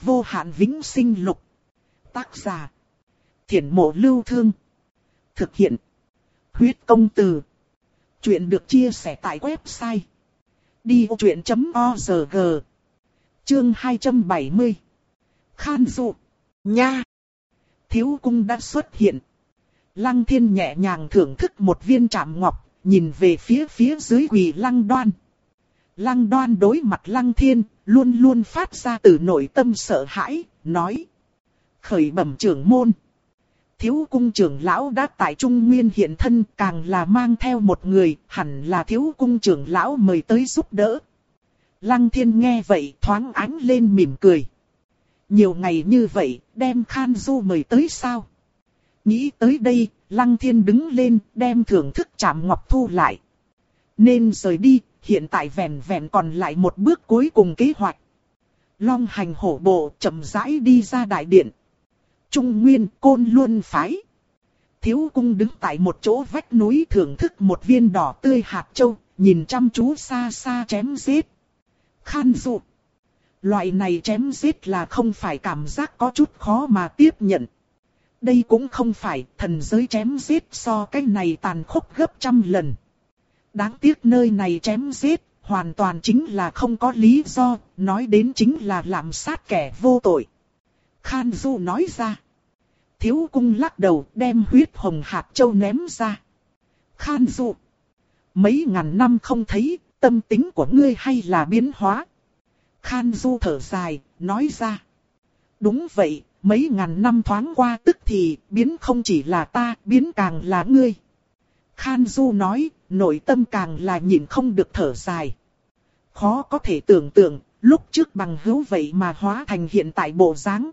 vô hạn vĩnh sinh lục. Tác giả. Thiển mộ lưu thương. Thực hiện. Huyết công từ. Chuyện được chia sẻ tại website. Đi vô chuyện.org Chương 270 Khan dụ. Nha. Thiếu cung đã xuất hiện. Lăng thiên nhẹ nhàng thưởng thức một viên trạm ngọc, nhìn về phía phía dưới quỳ lăng đoan. Lăng đoan đối mặt lăng thiên, luôn luôn phát ra từ nội tâm sợ hãi, nói. Khởi bẩm trưởng môn. Thiếu cung trưởng lão đã tại Trung Nguyên hiện thân càng là mang theo một người, hẳn là thiếu cung trưởng lão mời tới giúp đỡ. Lăng thiên nghe vậy thoáng ánh lên mỉm cười. Nhiều ngày như vậy, đem Khan Du mời tới sao? Nghĩ tới đây, Lăng Thiên đứng lên, đem thưởng thức chạm ngọc thu lại. Nên rời đi, hiện tại vẹn vẹn còn lại một bước cuối cùng kế hoạch. Long hành hổ bộ chậm rãi đi ra đại điện. Trung Nguyên côn luôn phái. Thiếu cung đứng tại một chỗ vách núi thưởng thức một viên đỏ tươi hạt châu, nhìn chăm chú xa xa chém giết. Khan dụ. Loại này chém giết là không phải cảm giác có chút khó mà tiếp nhận. Đây cũng không phải thần giới chém giết so cái này tàn khốc gấp trăm lần. Đáng tiếc nơi này chém giết, hoàn toàn chính là không có lý do, nói đến chính là làm sát kẻ vô tội. Khan Du nói ra. Thiếu cung lắc đầu đem huyết hồng hạt châu ném ra. Khan Du. Mấy ngàn năm không thấy, tâm tính của ngươi hay là biến hóa. Khan Du thở dài, nói ra. Đúng vậy, mấy ngàn năm thoáng qua tức thì, biến không chỉ là ta, biến càng là ngươi. Khan Du nói, nội tâm càng là nhìn không được thở dài. Khó có thể tưởng tượng, lúc trước bằng hữu vậy mà hóa thành hiện tại bộ dáng.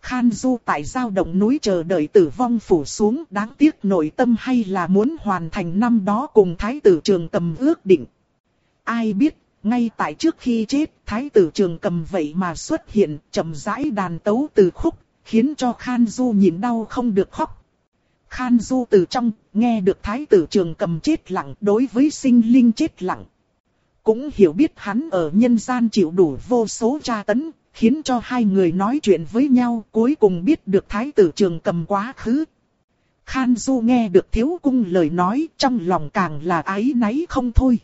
Khan Du tại giao động núi chờ đợi tử vong phủ xuống đáng tiếc nội tâm hay là muốn hoàn thành năm đó cùng thái tử trường tầm ước định. Ai biết ngay tại trước khi chết, thái tử trường cầm vậy mà xuất hiện, chậm rãi đàn tấu từ khúc, khiến cho Khan Du nhìn đau không được khóc. Khan Du từ trong, nghe được thái tử trường cầm chết lặng đối với sinh linh chết lặng. Cũng hiểu biết hắn ở nhân gian chịu đủ vô số tra tấn, khiến cho hai người nói chuyện với nhau cuối cùng biết được thái tử trường cầm quá khứ. Khan Du nghe được thiếu cung lời nói trong lòng càng là ái náy không thôi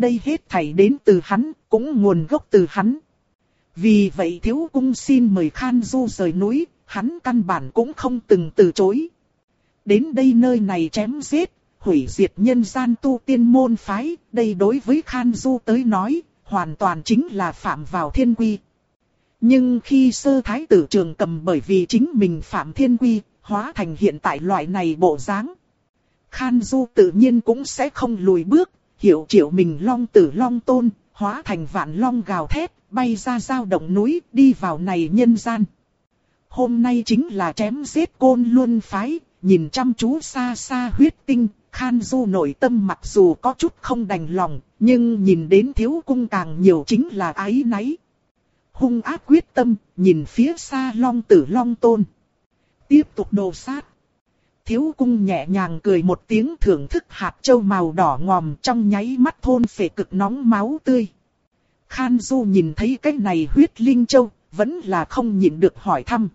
đây hết thảy đến từ hắn, cũng nguồn gốc từ hắn. Vì vậy thiếu cung xin mời Khan Du rời núi, hắn căn bản cũng không từng từ chối. Đến đây nơi này chém giết, hủy diệt nhân gian tu tiên môn phái, đây đối với Khan Du tới nói, hoàn toàn chính là phạm vào thiên quy. Nhưng khi sơ thái tử trường cầm bởi vì chính mình phạm thiên quy, hóa thành hiện tại loại này bộ dáng. Khan Du tự nhiên cũng sẽ không lùi bước, hiểu triệu mình long tử long tôn, hóa thành vạn long gào thét, bay ra giao động núi, đi vào này nhân gian. Hôm nay chính là chém giết côn luân phái, nhìn chăm chú xa xa huyết tinh, Khan Du nội tâm mặc dù có chút không đành lòng, nhưng nhìn đến thiếu cung càng nhiều chính là ái náy. Hung ác quyết tâm, nhìn phía xa long tử long tôn. Tiếp tục đồ sát thiếu cung nhẹ nhàng cười một tiếng thưởng thức hạt châu màu đỏ ngòm trong nháy mắt thôn phệ cực nóng máu tươi. Khan Du nhìn thấy cái này huyết linh châu, vẫn là không nhịn được hỏi thăm.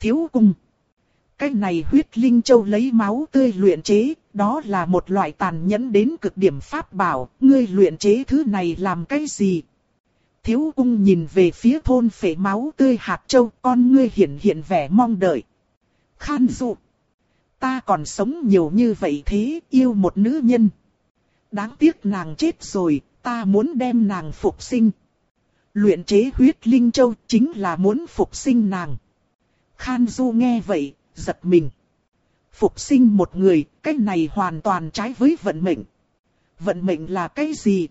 Thiếu cung. Cái này huyết linh châu lấy máu tươi luyện chế, đó là một loại tàn nhẫn đến cực điểm pháp bảo, ngươi luyện chế thứ này làm cái gì? Thiếu ung nhìn về phía thôn phệ máu tươi hạt châu, con ngươi hiện hiện vẻ mong đợi. Khan Du. Ta còn sống nhiều như vậy thế, yêu một nữ nhân. Đáng tiếc nàng chết rồi, ta muốn đem nàng phục sinh. Luyện chế huyết linh châu chính là muốn phục sinh nàng. Khan Du nghe vậy, giật mình. Phục sinh một người, cái này hoàn toàn trái với vận mệnh. Vận mệnh là cái gì?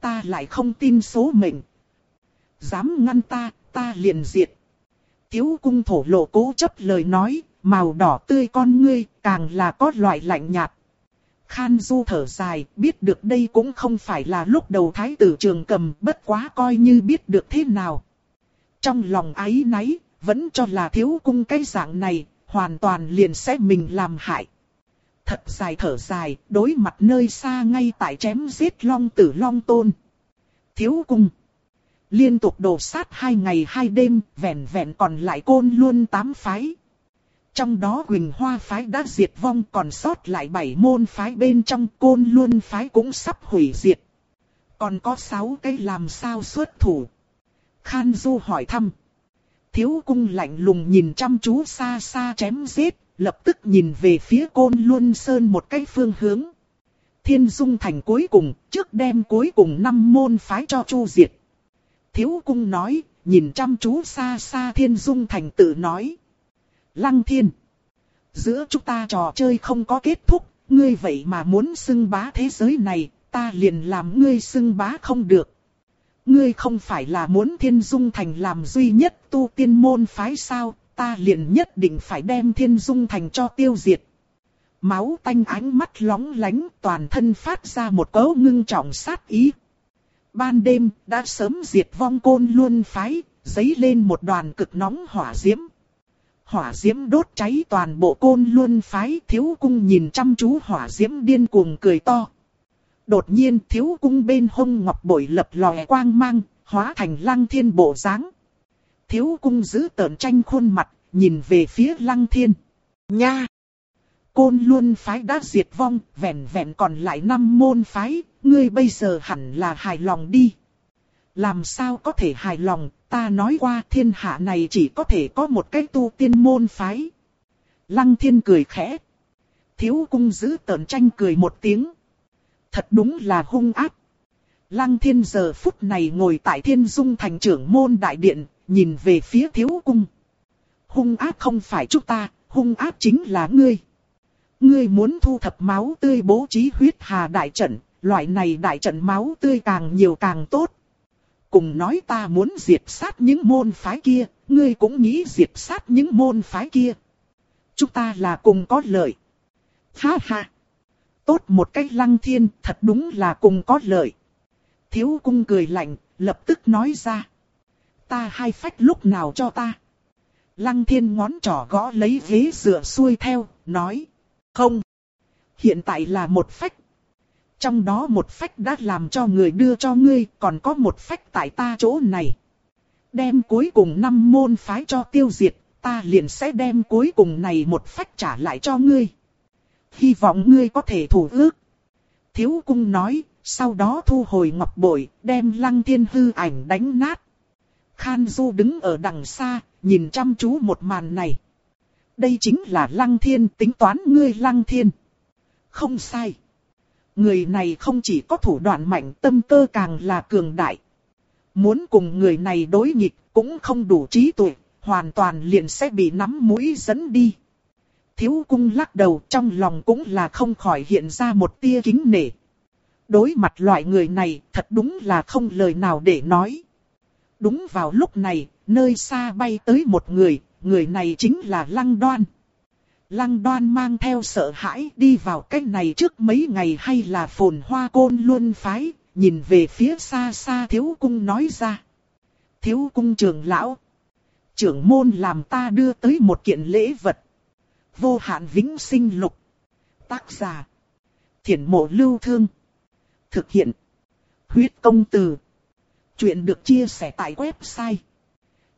Ta lại không tin số mệnh. Dám ngăn ta, ta liền diệt. Tiếu cung thổ lộ cố chấp lời nói, màu đỏ tươi con ngươi, càng là có loại lạnh nhạt. Khan Du thở dài, biết được đây cũng không phải là lúc đầu thái tử trường cầm, bất quá coi như biết được thế nào. Trong lòng ái náy, vẫn cho là thiếu cung cái dạng này, hoàn toàn liền sẽ mình làm hại. Thật dài thở dài, đối mặt nơi xa ngay tại chém giết long tử long tôn. Thiếu cung. Liên tục đổ sát hai ngày hai đêm, vẹn vẹn còn lại côn luôn tám phái. Trong đó Quỳnh Hoa phái đã diệt vong còn sót lại bảy môn phái bên trong côn luôn phái cũng sắp hủy diệt. Còn có sáu cái làm sao xuất thủ. Khan Du hỏi thăm. Thiếu cung lạnh lùng nhìn chăm chú xa xa chém giết, lập tức nhìn về phía côn luân sơn một cái phương hướng. Thiên dung thành cuối cùng, trước đêm cuối cùng năm môn phái cho chu diệt. Thiếu cung nói, nhìn chăm chú xa xa thiên dung thành tự nói. Lăng thiên. Giữa chúng ta trò chơi không có kết thúc, ngươi vậy mà muốn xưng bá thế giới này, ta liền làm ngươi xưng bá không được. Ngươi không phải là muốn thiên dung thành làm duy nhất tu tiên môn phái sao, ta liền nhất định phải đem thiên dung thành cho tiêu diệt. Máu tanh ánh mắt lóng lánh toàn thân phát ra một cấu ngưng trọng sát ý. Ban đêm đã sớm diệt vong côn luôn phái, giấy lên một đoàn cực nóng hỏa diễm. Hỏa diễm đốt cháy toàn bộ côn luôn phái thiếu cung nhìn chăm chú hỏa diễm điên cuồng cười to. Đột nhiên thiếu cung bên hông ngọc bội lập lòe quang mang, hóa thành lăng thiên bộ dáng. Thiếu cung giữ tợn tranh khuôn mặt, nhìn về phía lăng thiên. Nha! Côn luôn phái đã diệt vong, vẹn vẹn còn lại năm môn phái, ngươi bây giờ hẳn là hài lòng đi. Làm sao có thể hài lòng, ta nói qua thiên hạ này chỉ có thể có một cái tu tiên môn phái. Lăng thiên cười khẽ. Thiếu cung giữ tợn tranh cười một tiếng. Thật đúng là hung ác. Lăng thiên giờ phút này ngồi tại thiên dung thành trưởng môn đại điện, nhìn về phía thiếu cung. Hung ác không phải chúng ta, hung ác chính là ngươi. Ngươi muốn thu thập máu tươi bố trí huyết hà đại trận, loại này đại trận máu tươi càng nhiều càng tốt. Cùng nói ta muốn diệt sát những môn phái kia, ngươi cũng nghĩ diệt sát những môn phái kia. Chúng ta là cùng có lợi. Ha ha! Tốt một cách lăng thiên, thật đúng là cùng có lợi. Thiếu cung cười lạnh, lập tức nói ra. Ta hai phách lúc nào cho ta. Lăng thiên ngón trỏ gõ lấy ghế dựa xuôi theo, nói. Không. Hiện tại là một phách. Trong đó một phách đã làm cho người đưa cho ngươi, còn có một phách tại ta chỗ này. Đem cuối cùng năm môn phái cho tiêu diệt, ta liền sẽ đem cuối cùng này một phách trả lại cho ngươi. Hy vọng ngươi có thể thủ ước. Thiếu cung nói, sau đó thu hồi ngọc bội, đem lăng thiên hư ảnh đánh nát. Khan Du đứng ở đằng xa, nhìn chăm chú một màn này. Đây chính là lăng thiên tính toán ngươi lăng thiên. Không sai. Người này không chỉ có thủ đoạn mạnh tâm cơ càng là cường đại. Muốn cùng người này đối nghịch cũng không đủ trí tuệ, hoàn toàn liền sẽ bị nắm mũi dẫn đi. Thiếu cung lắc đầu trong lòng cũng là không khỏi hiện ra một tia kính nể. Đối mặt loại người này thật đúng là không lời nào để nói. Đúng vào lúc này, nơi xa bay tới một người, người này chính là Lăng Đoan. Lăng Đoan mang theo sợ hãi đi vào cách này trước mấy ngày hay là phồn hoa côn luôn phái, nhìn về phía xa xa thiếu cung nói ra. Thiếu cung trưởng lão. Trưởng môn làm ta đưa tới một kiện lễ vật. Vô hạn vĩnh sinh lục. Tác giả. Thiển mộ lưu thương. Thực hiện. Huyết công từ. Chuyện được chia sẻ tại website.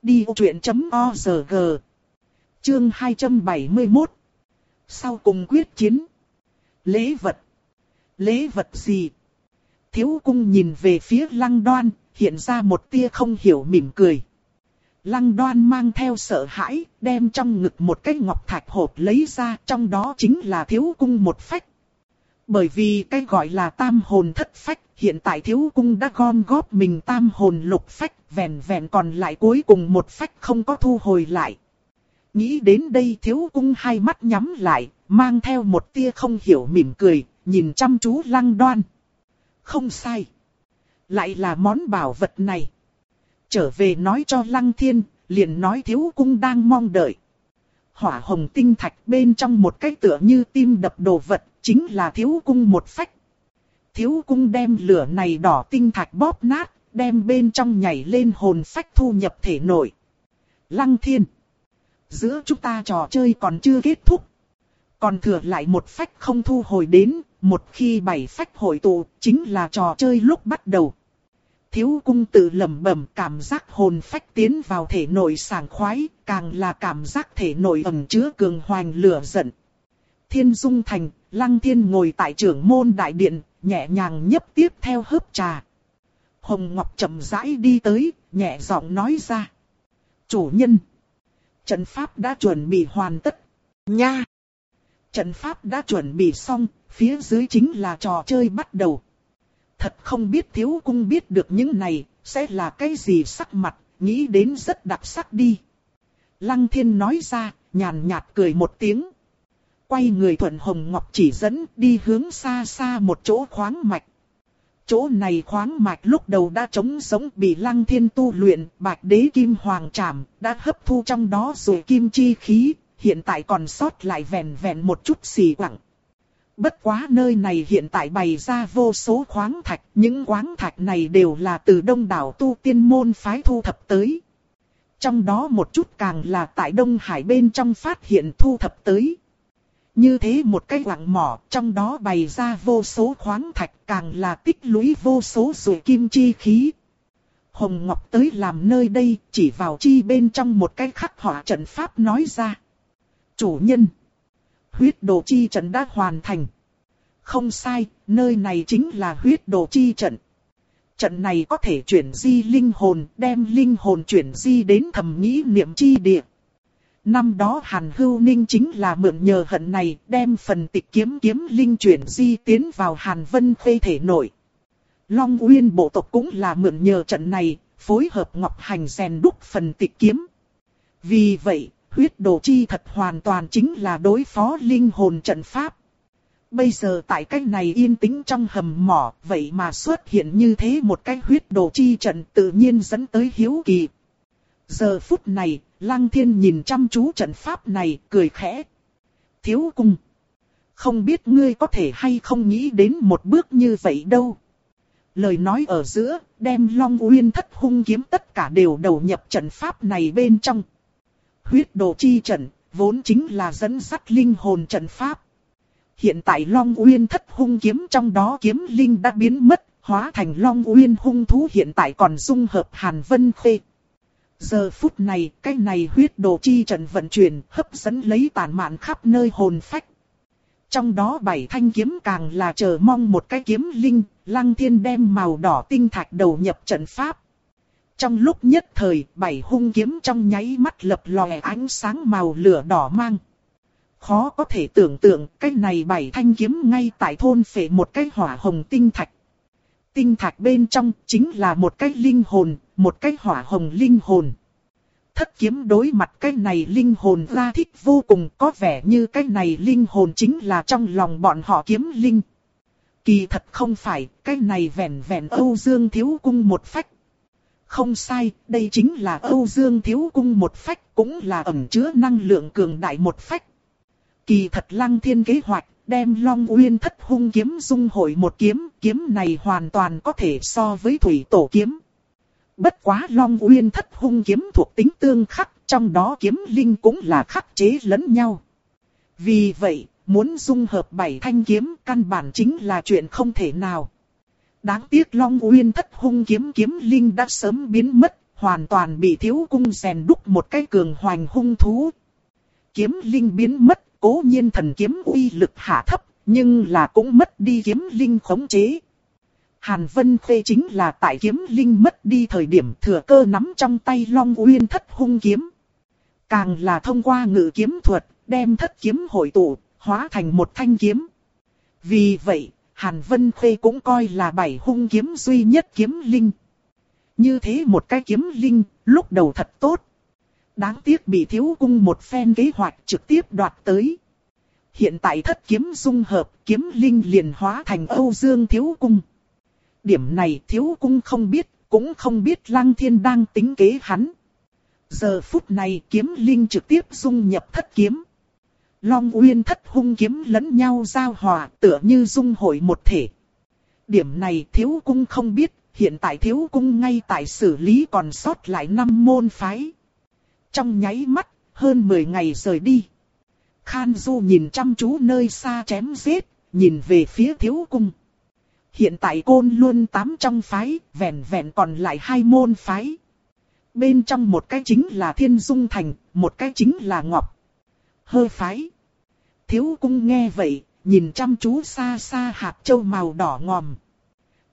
Đi vô chuyện.org Chương 271 Sau cùng quyết chiến. Lễ vật. Lễ vật gì? Thiếu cung nhìn về phía lăng đoan, hiện ra một tia không hiểu mỉm cười. Lăng đoan mang theo sợ hãi, đem trong ngực một cái ngọc thạch hộp lấy ra, trong đó chính là thiếu cung một phách. Bởi vì cái gọi là tam hồn thất phách, hiện tại thiếu cung đã gom góp mình tam hồn lục phách, vẹn vẹn còn lại cuối cùng một phách không có thu hồi lại. Nghĩ đến đây thiếu cung hai mắt nhắm lại, mang theo một tia không hiểu mỉm cười, nhìn chăm chú lăng đoan. Không sai. Lại là món bảo vật này. Trở về nói cho lăng thiên, liền nói thiếu cung đang mong đợi. Hỏa hồng tinh thạch bên trong một cái tựa như tim đập đồ vật, chính là thiếu cung một phách. Thiếu cung đem lửa này đỏ tinh thạch bóp nát, đem bên trong nhảy lên hồn phách thu nhập thể nội. Lăng thiên. Giữa chúng ta trò chơi còn chưa kết thúc. Còn thừa lại một phách không thu hồi đến, một khi bảy phách hội tụ, chính là trò chơi lúc bắt đầu. Thiếu cung tự lẩm bẩm cảm giác hồn phách tiến vào thể nội sảng khoái, càng là cảm giác thể nội ẩn chứa cường hoành lửa giận. Thiên Dung Thành, Lăng Thiên ngồi tại trưởng môn đại điện, nhẹ nhàng nhấp tiếp theo hớp trà. Hồng Ngọc chậm rãi đi tới, nhẹ giọng nói ra. Chủ nhân, trận pháp đã chuẩn bị hoàn tất. Nha! Trận pháp đã chuẩn bị xong, phía dưới chính là trò chơi bắt đầu. Thật không biết thiếu cung biết được những này, sẽ là cái gì sắc mặt, nghĩ đến rất đặc sắc đi. Lăng thiên nói ra, nhàn nhạt cười một tiếng. Quay người thuận hồng ngọc chỉ dẫn đi hướng xa xa một chỗ khoáng mạch. Chỗ này khoáng mạch lúc đầu đã trống sống bị lăng thiên tu luyện, bạch đế kim hoàng trảm, đã hấp thu trong đó rồi kim chi khí, hiện tại còn sót lại vẹn vẹn một chút xì quặng. Bất quá nơi này hiện tại bày ra vô số khoáng thạch, những khoáng thạch này đều là từ đông đảo tu tiên môn phái thu thập tới. Trong đó một chút càng là tại Đông Hải bên trong phát hiện thu thập tới. Như thế một cái lặng mỏ, trong đó bày ra vô số khoáng thạch càng là tích lũy vô số rùi kim chi khí. Hồng Ngọc tới làm nơi đây, chỉ vào chi bên trong một cái khắc họa trận pháp nói ra. Chủ nhân, huyết đồ chi trận đã hoàn thành. Không sai, nơi này chính là huyết đồ chi trận. Trận này có thể chuyển di linh hồn, đem linh hồn chuyển di đến thầm nghĩ niệm chi địa. Năm đó Hàn Hưu Ninh chính là mượn nhờ hận này đem phần tịch kiếm kiếm linh chuyển di tiến vào Hàn Vân Khê thể nội. Long Uyên bộ tộc cũng là mượn nhờ trận này, phối hợp Ngọc Hành rèn đúc phần tịch kiếm. Vì vậy, huyết đồ chi thật hoàn toàn chính là đối phó linh hồn trận pháp. Bây giờ tại cách này yên tĩnh trong hầm mỏ, vậy mà xuất hiện như thế một cái huyết đồ chi trận tự nhiên dẫn tới hiếu kỳ. Giờ phút này, Lăng Thiên nhìn chăm chú trận pháp này, cười khẽ. Thiếu cung. Không biết ngươi có thể hay không nghĩ đến một bước như vậy đâu. Lời nói ở giữa, đem Long Uyên thất hung kiếm tất cả đều đầu nhập trận pháp này bên trong. Huyết đồ chi trận, vốn chính là dẫn sắt linh hồn trận pháp. Hiện tại Long Uyên thất hung kiếm trong đó kiếm linh đã biến mất, hóa thành Long Uyên hung thú hiện tại còn dung hợp Hàn Vân Khê. Giờ phút này, cái này huyết đồ chi trận vận chuyển, hấp dẫn lấy tàn mạn khắp nơi hồn phách. Trong đó bảy thanh kiếm càng là chờ mong một cái kiếm linh, lăng thiên đem màu đỏ tinh thạch đầu nhập trận pháp. Trong lúc nhất thời, bảy hung kiếm trong nháy mắt lập lòe ánh sáng màu lửa đỏ mang. Khó có thể tưởng tượng, cái này bảy thanh kiếm ngay tại thôn phệ một cái hỏa hồng tinh thạch. Tinh thạch bên trong chính là một cái linh hồn, một cái hỏa hồng linh hồn. Thất kiếm đối mặt cái này linh hồn ra thích vô cùng có vẻ như cái này linh hồn chính là trong lòng bọn họ kiếm linh. Kỳ thật không phải, cái này vẹn vẹn Âu Dương Thiếu Cung một phách. Không sai, đây chính là Âu Dương Thiếu Cung một phách, cũng là ẩn chứa năng lượng cường đại một phách. Kỳ thật lăng thiên kế hoạch, đem Long Uyên thất hung kiếm dung hội một kiếm, kiếm này hoàn toàn có thể so với thủy tổ kiếm. Bất quá Long Uyên thất hung kiếm thuộc tính tương khắc, trong đó kiếm linh cũng là khắc chế lẫn nhau. Vì vậy, muốn dung hợp bảy thanh kiếm căn bản chính là chuyện không thể nào. Đáng tiếc Long Uyên thất hung kiếm kiếm linh đã sớm biến mất, hoàn toàn bị thiếu cung rèn đúc một cái cường hoành hung thú. Kiếm linh biến mất, cố nhiên thần kiếm uy lực hạ thấp, nhưng là cũng mất đi kiếm linh khống chế. Hàn Vân Khê chính là tại kiếm linh mất đi thời điểm thừa cơ nắm trong tay Long Uyên thất hung kiếm. Càng là thông qua ngự kiếm thuật, đem thất kiếm hội tụ, hóa thành một thanh kiếm. Vì vậy, Hàn Vân Khê cũng coi là bảy hung kiếm duy nhất kiếm linh. Như thế một cái kiếm linh, lúc đầu thật tốt. Đáng tiếc bị thiếu cung một phen kế hoạch trực tiếp đoạt tới. Hiện tại thất kiếm dung hợp, kiếm linh liền hóa thành Âu Dương thiếu cung. Điểm này thiếu cung không biết, cũng không biết Lăng Thiên đang tính kế hắn. Giờ phút này kiếm linh trực tiếp dung nhập thất kiếm. Long Uyên thất hung kiếm lẫn nhau giao hòa tựa như dung hội một thể. Điểm này thiếu cung không biết, hiện tại thiếu cung ngay tại xử lý còn sót lại năm môn phái. Trong nháy mắt, hơn 10 ngày rời đi. Khan Du nhìn chăm chú nơi xa chém giết, nhìn về phía thiếu cung. Hiện tại côn luôn tám trong phái, vẹn vẹn còn lại hai môn phái. Bên trong một cái chính là Thiên Dung Thành, một cái chính là Ngọc. Hơ phái. Thiếu cung nghe vậy, nhìn chăm chú xa xa hạt châu màu đỏ ngòm.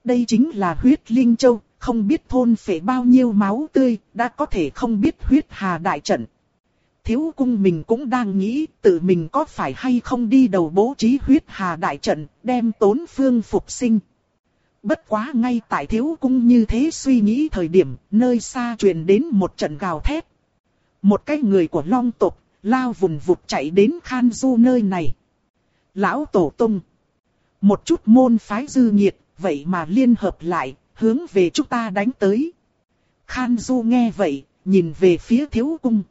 Đây chính là huyết linh châu, không biết thôn phệ bao nhiêu máu tươi, đã có thể không biết huyết hà đại trận. Thiếu cung mình cũng đang nghĩ tự mình có phải hay không đi đầu bố trí huyết hà đại trận, đem tốn phương phục sinh. Bất quá ngay tại thiếu cung như thế suy nghĩ thời điểm, nơi xa truyền đến một trận gào thét. Một cái người của long tộc, lao vùng vụt chạy đến Khan Du nơi này. Lão Tổ Tông. Một chút môn phái dư nhiệt, vậy mà liên hợp lại, hướng về chúng ta đánh tới. Khan Du nghe vậy, nhìn về phía thiếu cung.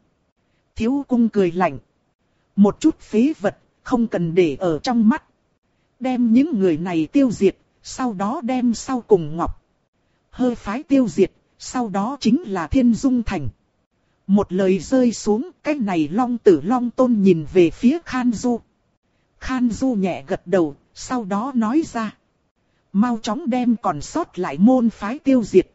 Thiếu cung cười lạnh. Một chút phế vật, không cần để ở trong mắt. Đem những người này tiêu diệt, sau đó đem sau cùng ngọc. Hơi phái tiêu diệt, sau đó chính là thiên dung thành. Một lời rơi xuống, cái này long tử long tôn nhìn về phía Khan Du. Khan Du nhẹ gật đầu, sau đó nói ra. Mau chóng đem còn sót lại môn phái tiêu diệt.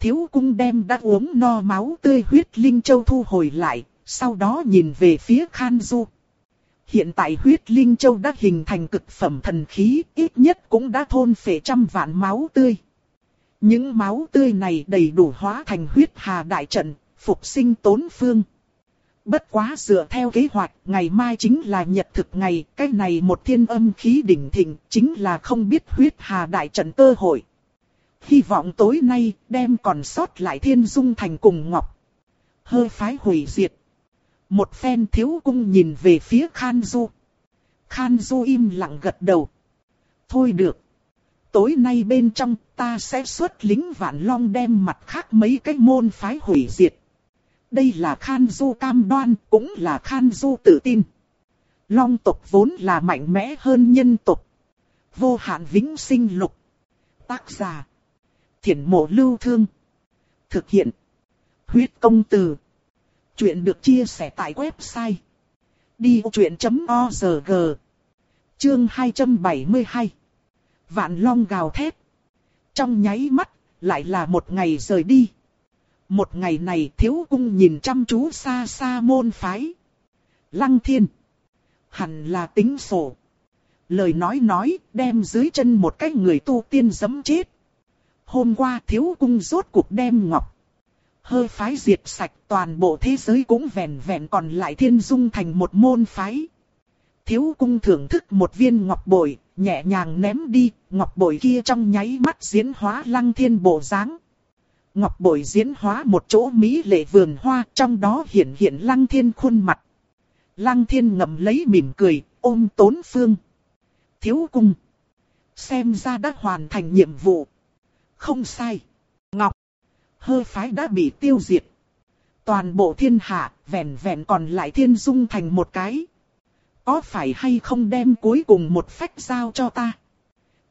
Thiếu cung đem đã uống no máu tươi huyết linh châu thu hồi lại, sau đó nhìn về phía Khan Du. Hiện tại huyết linh châu đã hình thành cực phẩm thần khí, ít nhất cũng đã thôn phệ trăm vạn máu tươi. Những máu tươi này đầy đủ hóa thành huyết hà đại trận, phục sinh tốn phương. Bất quá dựa theo kế hoạch, ngày mai chính là nhật thực ngày, cái này một thiên âm khí đỉnh thịnh, chính là không biết huyết hà đại trận cơ hội. Hy vọng tối nay, đem còn sót lại thiên dung thành cùng ngọc. Hơi phái hủy diệt. Một phen thiếu cung nhìn về phía Khan Du. Khan Du im lặng gật đầu. Thôi được. Tối nay bên trong ta sẽ xuất lính vạn long đem mặt khác mấy cái môn phái hủy diệt. Đây là Khan Du cam đoan, cũng là Khan Du tự tin. Long tộc vốn là mạnh mẽ hơn nhân tộc. Vô hạn vĩnh sinh lục. Tác giả. Thiển mộ lưu thương. Thực hiện. Huyết công từ. Chuyện được chia sẻ tại website. Đi chuyện.org Chương 272 Vạn long gào thét. Trong nháy mắt, lại là một ngày rời đi. Một ngày này thiếu cung nhìn chăm chú xa xa môn phái. Lăng thiên. Hẳn là tính sổ. Lời nói nói đem dưới chân một cái người tu tiên dấm chết. Hôm qua thiếu cung rốt cuộc đem ngọc. Hơi phái diệt sạch toàn bộ thế giới cũng vẹn vẹn còn lại thiên dung thành một môn phái. Thiếu cung thưởng thức một viên ngọc bội, nhẹ nhàng ném đi, ngọc bội kia trong nháy mắt diễn hóa lăng thiên bộ dáng. Ngọc bội diễn hóa một chỗ mỹ lệ vườn hoa, trong đó hiện hiện lăng thiên khuôn mặt. Lăng thiên ngậm lấy mỉm cười, ôm tốn phương. Thiếu cung. Xem ra đã hoàn thành nhiệm vụ. Không sai. Ngọc. Hơ phái đã bị tiêu diệt. Toàn bộ thiên hạ, vẹn vẹn còn lại thiên dung thành một cái. Có phải hay không đem cuối cùng một phách giao cho ta?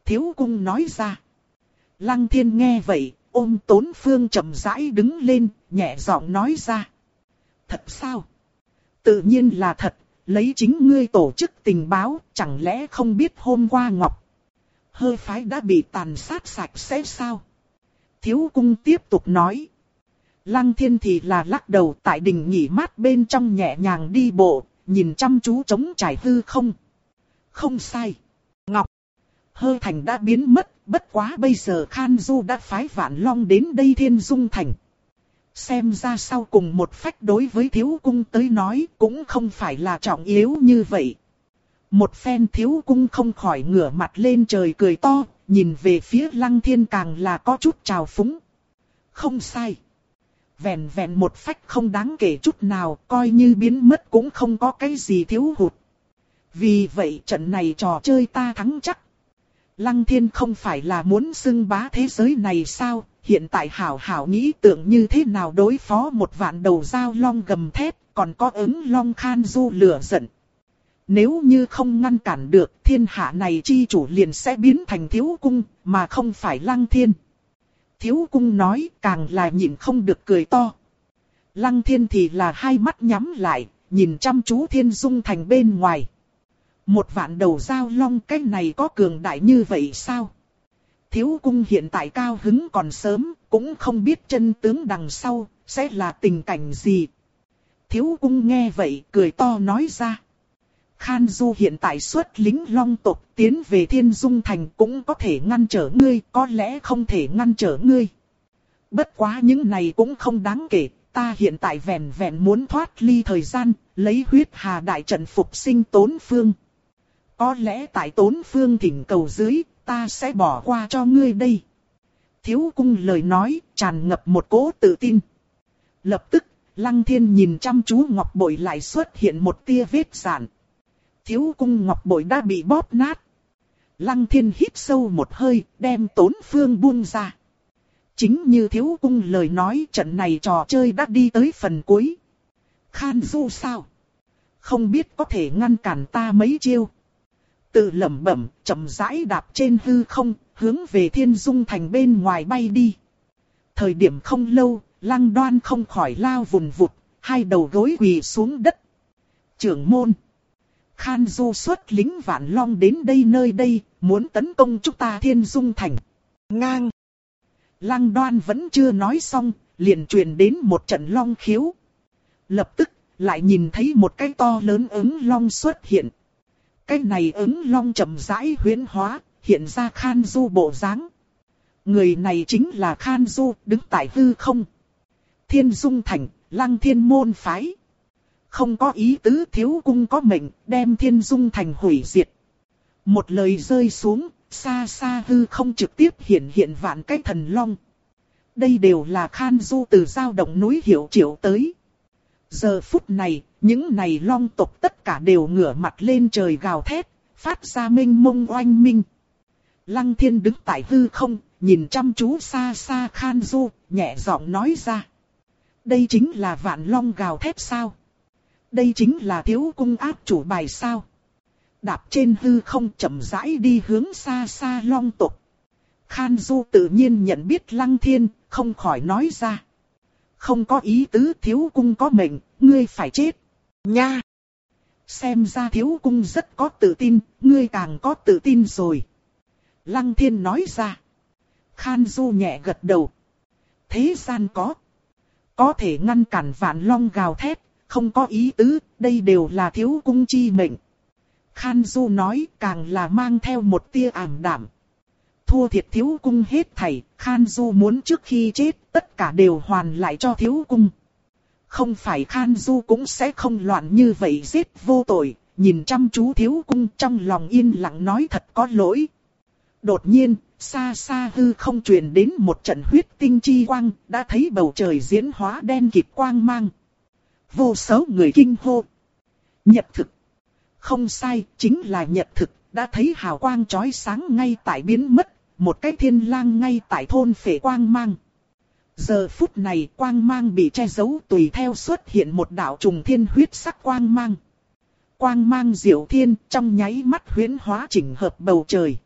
Thiếu cung nói ra. Lăng thiên nghe vậy, ôm tốn phương chậm rãi đứng lên, nhẹ giọng nói ra. Thật sao? Tự nhiên là thật, lấy chính ngươi tổ chức tình báo, chẳng lẽ không biết hôm qua Ngọc. Hơi phái đã bị tàn sát sạch sẽ sao? Thiếu cung tiếp tục nói. Lăng thiên thì là lắc đầu tại đỉnh nghỉ mát bên trong nhẹ nhàng đi bộ, nhìn chăm chú chống trải hư không. Không sai. Ngọc. Hơi thành đã biến mất, bất quá bây giờ Khan Du đã phái vạn long đến đây thiên dung thành. Xem ra sau cùng một phách đối với thiếu cung tới nói cũng không phải là trọng yếu như vậy. Một phen thiếu cung không khỏi ngửa mặt lên trời cười to, nhìn về phía lăng thiên càng là có chút trào phúng. Không sai. Vẹn vẹn một phách không đáng kể chút nào, coi như biến mất cũng không có cái gì thiếu hụt. Vì vậy trận này trò chơi ta thắng chắc. Lăng thiên không phải là muốn xưng bá thế giới này sao, hiện tại hảo hảo nghĩ tưởng như thế nào đối phó một vạn đầu dao long gầm thét, còn có ứng long khan du lửa giận. Nếu như không ngăn cản được thiên hạ này chi chủ liền sẽ biến thành thiếu cung, mà không phải lăng thiên. Thiếu cung nói càng là nhìn không được cười to. Lăng thiên thì là hai mắt nhắm lại, nhìn chăm chú thiên dung thành bên ngoài. Một vạn đầu dao long cái này có cường đại như vậy sao? Thiếu cung hiện tại cao hứng còn sớm, cũng không biết chân tướng đằng sau, sẽ là tình cảnh gì. Thiếu cung nghe vậy, cười to nói ra. Khan Du hiện tại xuất lính long tộc tiến về thiên dung thành cũng có thể ngăn trở ngươi, có lẽ không thể ngăn trở ngươi. Bất quá những này cũng không đáng kể, ta hiện tại vẹn vẹn muốn thoát ly thời gian, lấy huyết hà đại trận phục sinh tốn phương. Có lẽ tại tốn phương thỉnh cầu dưới, ta sẽ bỏ qua cho ngươi đây. Thiếu cung lời nói, tràn ngập một cố tự tin. Lập tức, lăng thiên nhìn chăm chú ngọc bội lại xuất hiện một tia vết sản. Thiếu cung ngọc bội đã bị bóp nát. Lăng thiên hít sâu một hơi, đem tốn phương buông ra. Chính như thiếu cung lời nói trận này trò chơi đã đi tới phần cuối. Khan du sao? Không biết có thể ngăn cản ta mấy chiêu. Tự lẩm bẩm, chậm rãi đạp trên hư không, hướng về thiên dung thành bên ngoài bay đi. Thời điểm không lâu, lăng đoan không khỏi lao vùn vụt, hai đầu gối quỳ xuống đất. Trưởng môn. Khan du xuất lính vạn long đến đây nơi đây, muốn tấn công chúng ta thiên dung thành. Ngang. Lăng đoan vẫn chưa nói xong, liền truyền đến một trận long khiếu. Lập tức, lại nhìn thấy một cái to lớn ứng long xuất hiện. Cái này ứng long chậm rãi huyến hóa, hiện ra Khan Du bộ dáng. Người này chính là Khan Du, đứng tại hư không. Thiên Dung Thành, Lăng Thiên Môn Phái. Không có ý tứ thiếu cung có mệnh, đem Thiên Dung Thành hủy diệt. Một lời rơi xuống, xa xa hư không trực tiếp hiện hiện vạn cái thần long. Đây đều là Khan Du từ giao động núi hiểu triệu tới. Giờ phút này, những này long tộc tất cả đều ngửa mặt lên trời gào thét, phát ra minh mông oanh minh. Lăng thiên đứng tại hư không, nhìn chăm chú xa xa Khan Du, nhẹ giọng nói ra. Đây chính là vạn long gào thét sao? Đây chính là thiếu cung áp chủ bài sao? Đạp trên hư không chậm rãi đi hướng xa xa long tộc. Khan Du tự nhiên nhận biết Lăng Thiên, không khỏi nói ra. Không có ý tứ thiếu cung có mệnh, ngươi phải chết. Nha! Xem ra thiếu cung rất có tự tin, ngươi càng có tự tin rồi. Lăng thiên nói ra. Khan Du nhẹ gật đầu. Thế gian có. Có thể ngăn cản vạn long gào thét, không có ý tứ, đây đều là thiếu cung chi mệnh. Khan Du nói càng là mang theo một tia ảm đạm. Thua thiệt thiếu cung hết thảy, Khan Du muốn trước khi chết tất cả đều hoàn lại cho thiếu cung. Không phải Khan Du cũng sẽ không loạn như vậy giết vô tội, nhìn chăm chú thiếu cung trong lòng yên lặng nói thật có lỗi. Đột nhiên, xa xa hư không truyền đến một trận huyết tinh chi quang, đã thấy bầu trời diễn hóa đen kịt quang mang. Vô số người kinh hô. Nhật thực. Không sai, chính là nhật thực, đã thấy hào quang chói sáng ngay tại biến mất, một cái thiên lang ngay tại thôn phệ quang mang. Giờ phút này quang mang bị che giấu tùy theo xuất hiện một đạo trùng thiên huyết sắc quang mang. Quang mang diệu thiên trong nháy mắt huyến hóa chỉnh hợp bầu trời.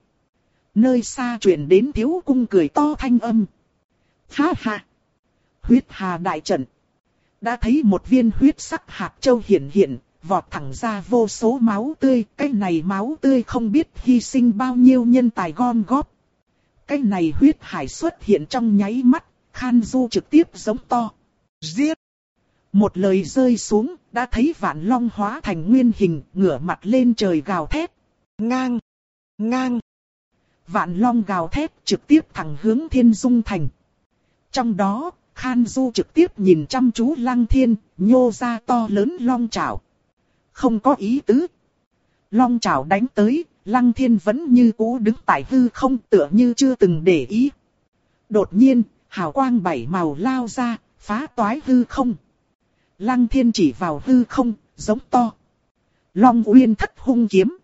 Nơi xa truyền đến thiếu cung cười to thanh âm. Ha ha! Huyết hà đại trận. Đã thấy một viên huyết sắc hạt châu hiện hiện, vọt thẳng ra vô số máu tươi. Cái này máu tươi không biết hy sinh bao nhiêu nhân tài gom góp. Cái này huyết hải xuất hiện trong nháy mắt, Khan Du trực tiếp giống to. Giết! Một lời rơi xuống, đã thấy vạn long hóa thành nguyên hình, ngửa mặt lên trời gào thét. Ngang! Ngang! Vạn long gào thét trực tiếp thẳng hướng thiên dung thành. Trong đó, Khan Du trực tiếp nhìn chăm chú lăng thiên, nhô ra to lớn long chảo. Không có ý tứ. Long chảo đánh tới, lăng thiên vẫn như cũ đứng tại hư không tựa như chưa từng để ý. Đột nhiên, hào quang bảy màu lao ra, phá toái hư không. Lăng thiên chỉ vào hư không, giống to. Long uyên thất hung kiếm.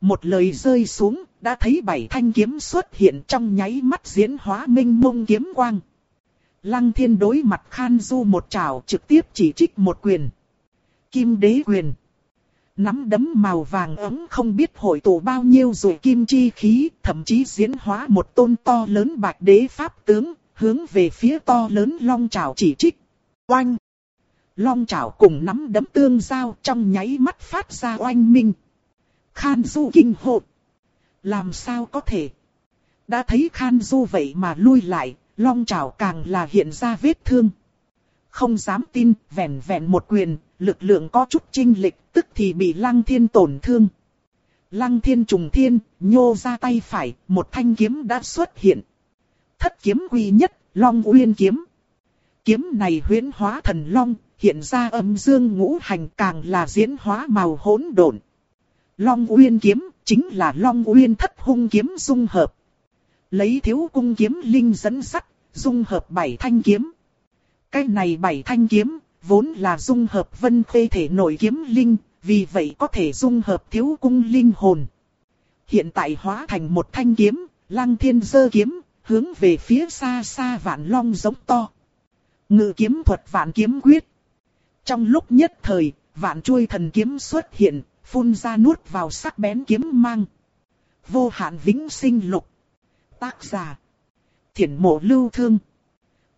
Một lời rơi xuống, đã thấy bảy thanh kiếm xuất hiện trong nháy mắt diễn hóa minh mông kiếm quang. Lăng thiên đối mặt Khan Du một trào trực tiếp chỉ trích một quyền. Kim đế quyền. Nắm đấm màu vàng ấm không biết hội tụ bao nhiêu rồi kim chi khí, thậm chí diễn hóa một tôn to lớn bạch đế pháp tướng, hướng về phía to lớn long trảo chỉ trích. Oanh! Long trảo cùng nắm đấm tương giao trong nháy mắt phát ra oanh minh. Khan Du kinh hộp. Làm sao có thể? Đã thấy Khan Du vậy mà lui lại, long chảo càng là hiện ra vết thương. Không dám tin, vẹn vẹn một quyền, lực lượng có chút chinh lịch, tức thì bị Lăng Thiên tổn thương. Lăng Thiên trùng thiên, nhô ra tay phải, một thanh kiếm đã xuất hiện. Thất kiếm quy nhất, Long Uyên kiếm. Kiếm này huyễn hóa thần long, hiện ra âm dương ngũ hành càng là diễn hóa màu hỗn độn. Long Uyên kiếm chính là Long Uyên thất hung kiếm dung hợp. Lấy thiếu cung kiếm linh dẫn sắt, dung hợp bảy thanh kiếm. Cái này bảy thanh kiếm, vốn là dung hợp vân khê thể nội kiếm linh, vì vậy có thể dung hợp thiếu cung linh hồn. Hiện tại hóa thành một thanh kiếm, lăng thiên dơ kiếm, hướng về phía xa xa vạn long giống to. Ngự kiếm thuật vạn kiếm quyết. Trong lúc nhất thời, vạn chuôi thần kiếm xuất hiện, phun ra nuốt vào sắc bén kiếm mang. Vô hạn vĩnh sinh lục. Tác giả. Thiển mộ lưu thương.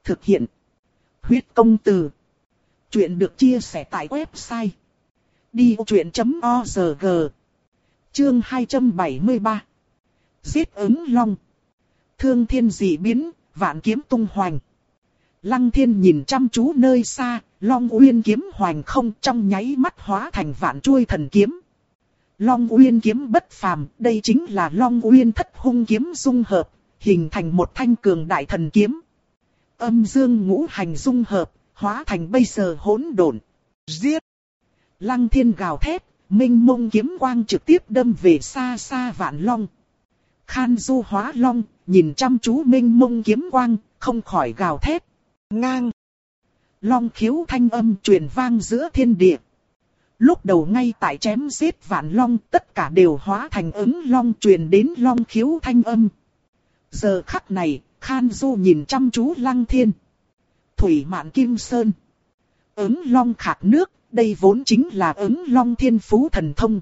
Thực hiện. Huyết công từ. Chuyện được chia sẻ tại website. Đi vô chuyện.org Chương 273 Giết ứng long Thương thiên dị biến, vạn kiếm tung hoành. Lăng thiên nhìn chăm chú nơi xa, long uyên kiếm hoành không trong nháy mắt hóa thành vạn chuôi thần kiếm. Long uyên kiếm bất phàm, đây chính là long uyên thất hung kiếm dung hợp, hình thành một thanh cường đại thần kiếm. Âm dương ngũ hành dung hợp, hóa thành bây giờ hỗn độn. Giết! Lăng thiên gào thét, minh mông kiếm quang trực tiếp đâm về xa xa vạn long. Khan du hóa long, nhìn chăm chú minh mông kiếm quang, không khỏi gào thét. Ngang! Long khiếu thanh âm truyền vang giữa thiên địa. Lúc đầu ngay tại chém giết vạn long tất cả đều hóa thành ứng long truyền đến long khiếu thanh âm. Giờ khắc này, Khan Du nhìn chăm chú lăng thiên. Thủy mạn kim sơn. Ứng long khạc nước, đây vốn chính là ứng long thiên phú thần thông.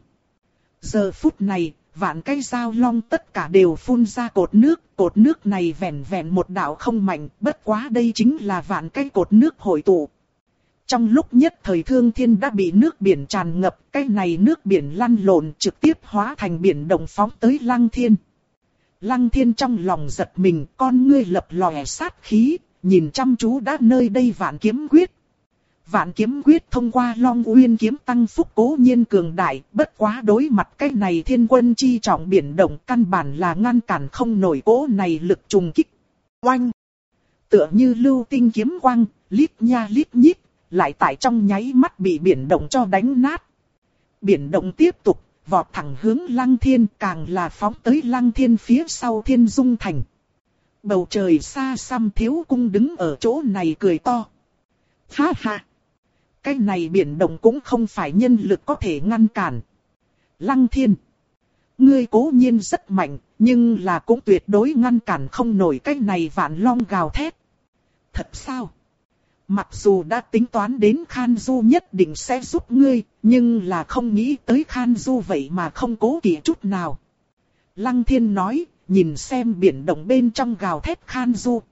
Giờ phút này, vạn cây dao long tất cả đều phun ra cột nước, cột nước này vẹn vẹn một đạo không mạnh, bất quá đây chính là vạn cây cột nước hội tụ. Trong lúc nhất thời thương thiên đã bị nước biển tràn ngập, cái này nước biển lăn lộn trực tiếp hóa thành biển đồng phóng tới lăng thiên. Lăng thiên trong lòng giật mình, con ngươi lập lòe sát khí, nhìn chăm chú đã nơi đây vạn kiếm quyết. Vạn kiếm quyết thông qua Long Uyên kiếm tăng phúc cố nhiên cường đại, bất quá đối mặt cái này thiên quân chi trọng biển động căn bản là ngăn cản không nổi cố này lực trùng kích. Oanh! Tựa như lưu tinh kiếm quang, lít nha lít nhít, lại tại trong nháy mắt bị biển động cho đánh nát. Biển động tiếp tục, vọt thẳng hướng lăng thiên càng là phóng tới lăng thiên phía sau thiên dung thành. Bầu trời xa xăm thiếu cung đứng ở chỗ này cười to. Ha ha! Cái này biển động cũng không phải nhân lực có thể ngăn cản. Lăng thiên! Ngươi cố nhiên rất mạnh, nhưng là cũng tuyệt đối ngăn cản không nổi cái này vạn long gào thét. Thật sao? Mặc dù đã tính toán đến Khan Du nhất định sẽ giúp ngươi, nhưng là không nghĩ tới Khan Du vậy mà không cố kỵ chút nào. Lăng thiên nói, nhìn xem biển động bên trong gào thét Khan Du.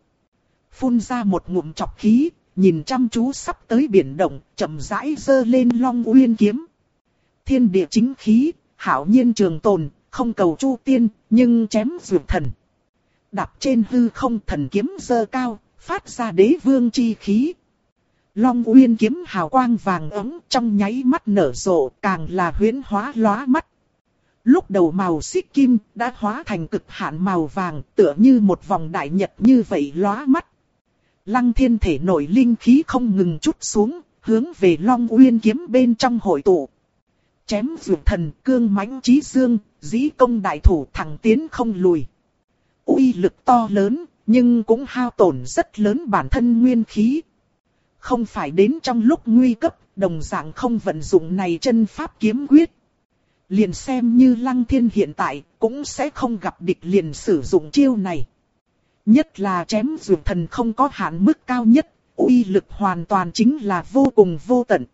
Phun ra một ngụm chọc khí, nhìn chăm chú sắp tới biển động, chậm rãi dơ lên long uyên kiếm. Thiên địa chính khí, hảo nhiên trường tồn, không cầu chu tiên, nhưng chém vượt thần. Đạp trên hư không thần kiếm dơ cao, phát ra đế vương chi khí, Long Uyên kiếm hào quang vàng ấm trong nháy mắt nở rộ càng là huyến hóa lóa mắt. Lúc đầu màu xích kim đã hóa thành cực hạn màu vàng tựa như một vòng đại nhật như vậy lóa mắt. Lăng thiên thể nổi linh khí không ngừng chút xuống, hướng về Long Uyên kiếm bên trong hội tụ. Chém vượt thần cương mãnh trí dương, dĩ công đại thủ thẳng tiến không lùi. uy lực to lớn, nhưng cũng hao tổn rất lớn bản thân nguyên khí, không phải đến trong lúc nguy cấp, đồng dạng không vận dụng này chân pháp kiếm quyết. Liền xem như lăng thiên hiện tại, cũng sẽ không gặp địch liền sử dụng chiêu này. Nhất là chém dược thần không có hạn mức cao nhất, uy lực hoàn toàn chính là vô cùng vô tận.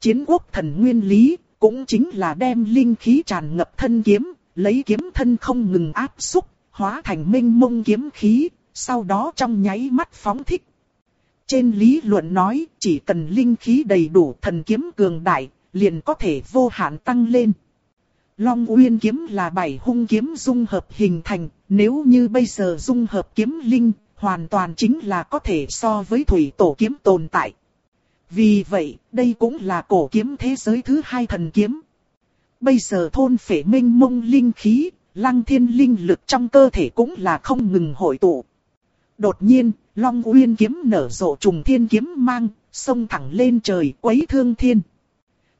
Chiến quốc thần nguyên lý, cũng chính là đem linh khí tràn ngập thân kiếm, lấy kiếm thân không ngừng áp xúc, hóa thành minh mông kiếm khí, sau đó trong nháy mắt phóng thích. Trên lý luận nói, chỉ cần linh khí đầy đủ thần kiếm cường đại, liền có thể vô hạn tăng lên. Long Uyên kiếm là bảy hung kiếm dung hợp hình thành, nếu như bây giờ dung hợp kiếm linh, hoàn toàn chính là có thể so với thủy tổ kiếm tồn tại. Vì vậy, đây cũng là cổ kiếm thế giới thứ hai thần kiếm. Bây giờ thôn phệ minh mông linh khí, lăng thiên linh lực trong cơ thể cũng là không ngừng hội tụ. Đột nhiên, Long Uyên kiếm nở rộ trùng thiên kiếm mang, xông thẳng lên trời quấy thương thiên.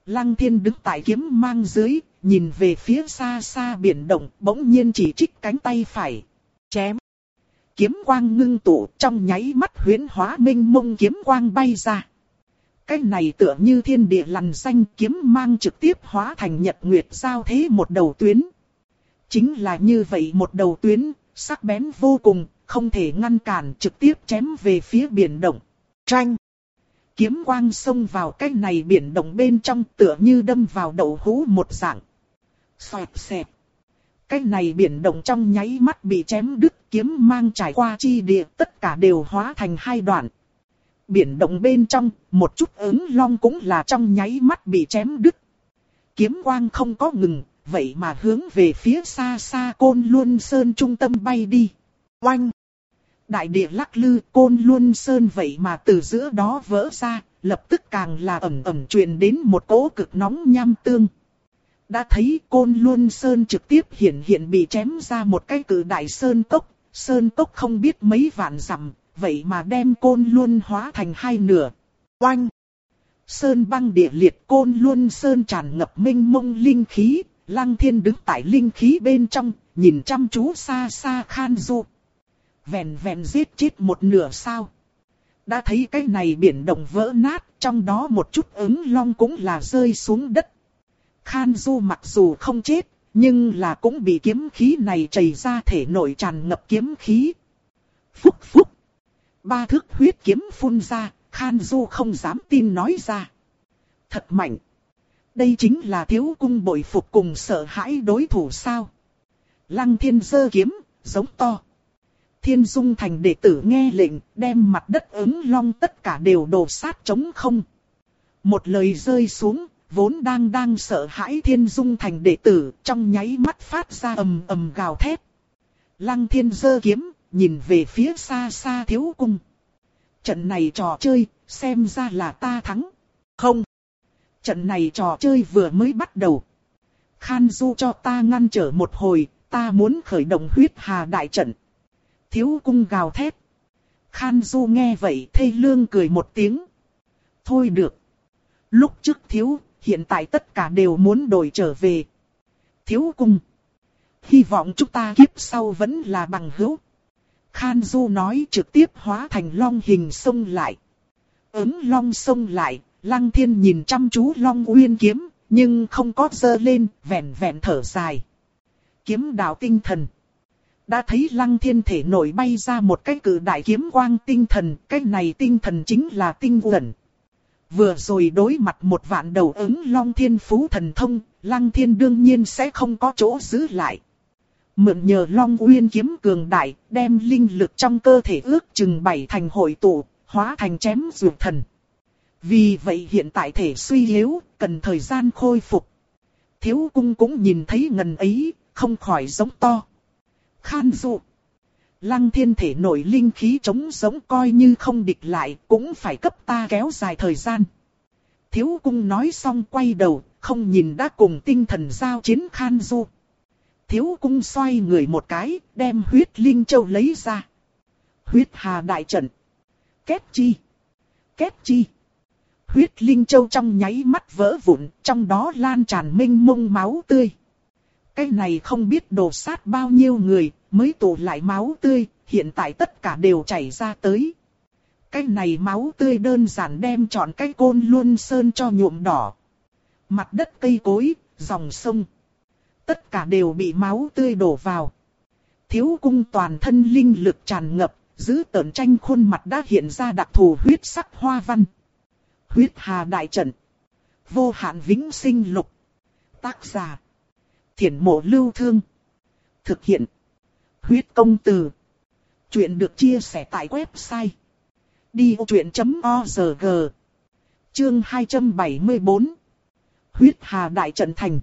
Lăng thiên đứng tại kiếm mang dưới, nhìn về phía xa xa biển động, bỗng nhiên chỉ trích cánh tay phải. Chém. Kiếm quang ngưng tụ trong nháy mắt huyến hóa minh mông kiếm quang bay ra. Cái này tựa như thiên địa lằn xanh kiếm mang trực tiếp hóa thành nhật nguyệt giao thế một đầu tuyến. Chính là như vậy một đầu tuyến, sắc bén vô cùng, không thể ngăn cản trực tiếp chém về phía biển động. Tranh! Kiếm quang xông vào cái này biển động bên trong tựa như đâm vào đậu hũ một dạng. Xoẹt xẹt! Cái này biển động trong nháy mắt bị chém đứt kiếm mang trải qua chi địa tất cả đều hóa thành hai đoạn. Biển động bên trong, một chút ứng long cũng là trong nháy mắt bị chém đứt. Kiếm quang không có ngừng, vậy mà hướng về phía xa xa côn luân sơn trung tâm bay đi. Oanh! Đại địa lắc lư côn luân sơn vậy mà từ giữa đó vỡ ra, lập tức càng là ẩm ẩm truyền đến một cỗ cực nóng nham tương. Đã thấy côn luân sơn trực tiếp hiện hiện bị chém ra một cái cử đại sơn cốc, sơn cốc không biết mấy vạn dặm, vậy mà đem côn luân hóa thành hai nửa. Oanh! Sơn băng địa liệt côn luân sơn tràn ngập minh mông linh khí, lăng thiên đứng tại linh khí bên trong, nhìn chăm chú xa xa khan du. Vẹn vẹn giết chết một nửa sao. Đã thấy cái này biển động vỡ nát, trong đó một chút ứng long cũng là rơi xuống đất. Khan du mặc dù không chết, nhưng là cũng bị kiếm khí này chảy ra thể nội tràn ngập kiếm khí. Phúc phúc. Ba thước huyết kiếm phun ra, Khan Du không dám tin nói ra. Thật mạnh. Đây chính là thiếu cung bội phục cùng sợ hãi đối thủ sao. Lăng thiên dơ kiếm, giống to. Thiên dung thành đệ tử nghe lệnh, đem mặt đất ứng long tất cả đều đổ sát chống không. Một lời rơi xuống, vốn đang đang sợ hãi thiên dung thành đệ tử, trong nháy mắt phát ra ầm ầm gào thét. Lăng thiên giơ kiếm, nhìn về phía xa xa thiếu cung. Trận này trò chơi, xem ra là ta thắng. Không. Trận này trò chơi vừa mới bắt đầu. Khan Du cho ta ngăn trở một hồi, ta muốn khởi động huyết hà đại trận. Thiếu cung gào thét. Khan Du nghe vậy thê lương cười một tiếng. Thôi được. Lúc trước thiếu, hiện tại tất cả đều muốn đổi trở về. Thiếu cung. Hy vọng chúng ta kiếp sau vẫn là bằng hữu. Khan Du nói trực tiếp hóa thành long hình sông lại. Ứng long sông lại, lăng thiên nhìn chăm chú long uyên kiếm, nhưng không có dơ lên, vẹn vẹn thở dài. Kiếm đạo tinh thần. Đã thấy lăng thiên thể nổi bay ra một cái cử đại kiếm quang tinh thần, cái này tinh thần chính là tinh uẩn. Vừa rồi đối mặt một vạn đầu ứng long thiên phú thần thông, lăng thiên đương nhiên sẽ không có chỗ giữ lại. Mượn nhờ long uyên kiếm cường đại, đem linh lực trong cơ thể ước chừng bảy thành hội tụ, hóa thành chém ruột thần. Vì vậy hiện tại thể suy yếu, cần thời gian khôi phục. Thiếu cung cũng nhìn thấy ngần ấy, không khỏi giống to. Khan dụ. Lăng thiên thể nội linh khí chống giống coi như không địch lại, cũng phải cấp ta kéo dài thời gian. Thiếu cung nói xong quay đầu, không nhìn đã cùng tinh thần giao chiến Khan Du thiếu cung xoay người một cái, đem huyết linh châu lấy ra. Huyết hà đại trận. Kết chi. Kết chi. Huyết linh châu trong nháy mắt vỡ vụn, trong đó lan tràn minh mông máu tươi. Cái này không biết đổ sát bao nhiêu người, mới tụ lại máu tươi, hiện tại tất cả đều chảy ra tới. Cái này máu tươi đơn giản đem chọn cái côn luôn sơn cho nhuộm đỏ. Mặt đất cây cối, dòng sông tất cả đều bị máu tươi đổ vào. Thiếu cung toàn thân linh lực tràn ngập, giữ tợn tranh khuôn mặt đã hiện ra đặc thù huyết sắc hoa văn. Huyết hà đại trận. Vô hạn vĩnh sinh lục. Tác giả thiền mộ lưu thương. Thực hiện. Huyết công từ. Chuyện được chia sẻ tại website. Đi vô chuyện.org Chương 274 Huyết hà đại trận thành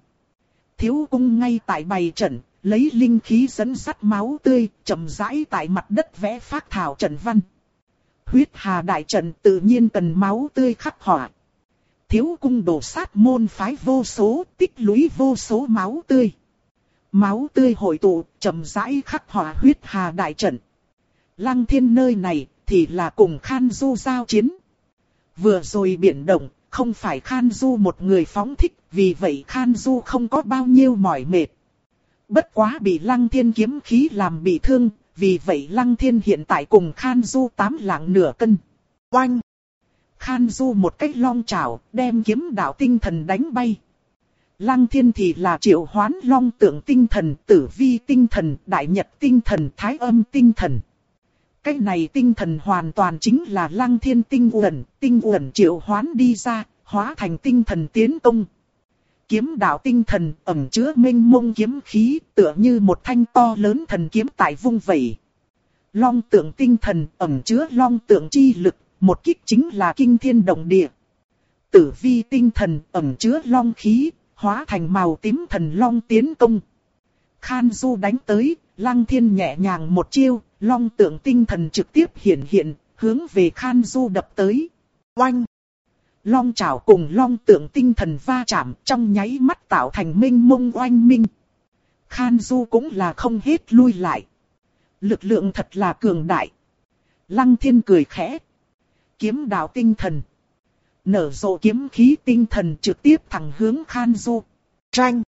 Thiếu cung ngay tại bày trận, lấy linh khí dẫn sắt máu tươi, chậm rãi tại mặt đất vẽ phác thảo trận văn. Huyết hà đại trận tự nhiên cần máu tươi khắc họa. Thiếu cung đổ sát môn phái vô số, tích lũy vô số máu tươi. Máu tươi hội tụ, chậm rãi khắc hỏa huyết hà đại trận. Lăng thiên nơi này, thì là cùng Khan Du giao chiến. Vừa rồi biển động, không phải Khan Du một người phóng thích, vì vậy Khan Du không có bao nhiêu mỏi mệt. Bất quá bị Lăng Thiên kiếm khí làm bị thương, vì vậy Lăng Thiên hiện tại cùng Khan Du tám lạng nửa cân. Oanh! Khan Du một cách long trảo, đem kiếm đạo tinh thần đánh bay. Lăng Thiên thì là triệu hoán long tượng tinh thần, tử vi tinh thần, đại nhật tinh thần, thái âm tinh thần. Cái này tinh thần hoàn toàn chính là lăng thiên tinh uẩn, tinh uẩn triệu hoán đi ra, hóa thành tinh thần tiến công. Kiếm đạo tinh thần ẩn chứa minh mông kiếm khí tựa như một thanh to lớn thần kiếm tại vung vẩy. Long tượng tinh thần ẩn chứa long tượng chi lực, một kích chính là kinh thiên động địa. Tử vi tinh thần ẩn chứa long khí, hóa thành màu tím thần long tiến công. Khan Du đánh tới, lăng thiên nhẹ nhàng một chiêu, long tượng tinh thần trực tiếp hiện hiện, hướng về Khan Du đập tới. Oanh! Long chảo cùng long tượng tinh thần va chạm trong nháy mắt tạo thành minh mông oanh minh. Khan Du cũng là không hết lui lại. Lực lượng thật là cường đại. Lăng thiên cười khẽ. Kiếm đạo tinh thần. Nở rộ kiếm khí tinh thần trực tiếp thẳng hướng Khan Du. Tranh.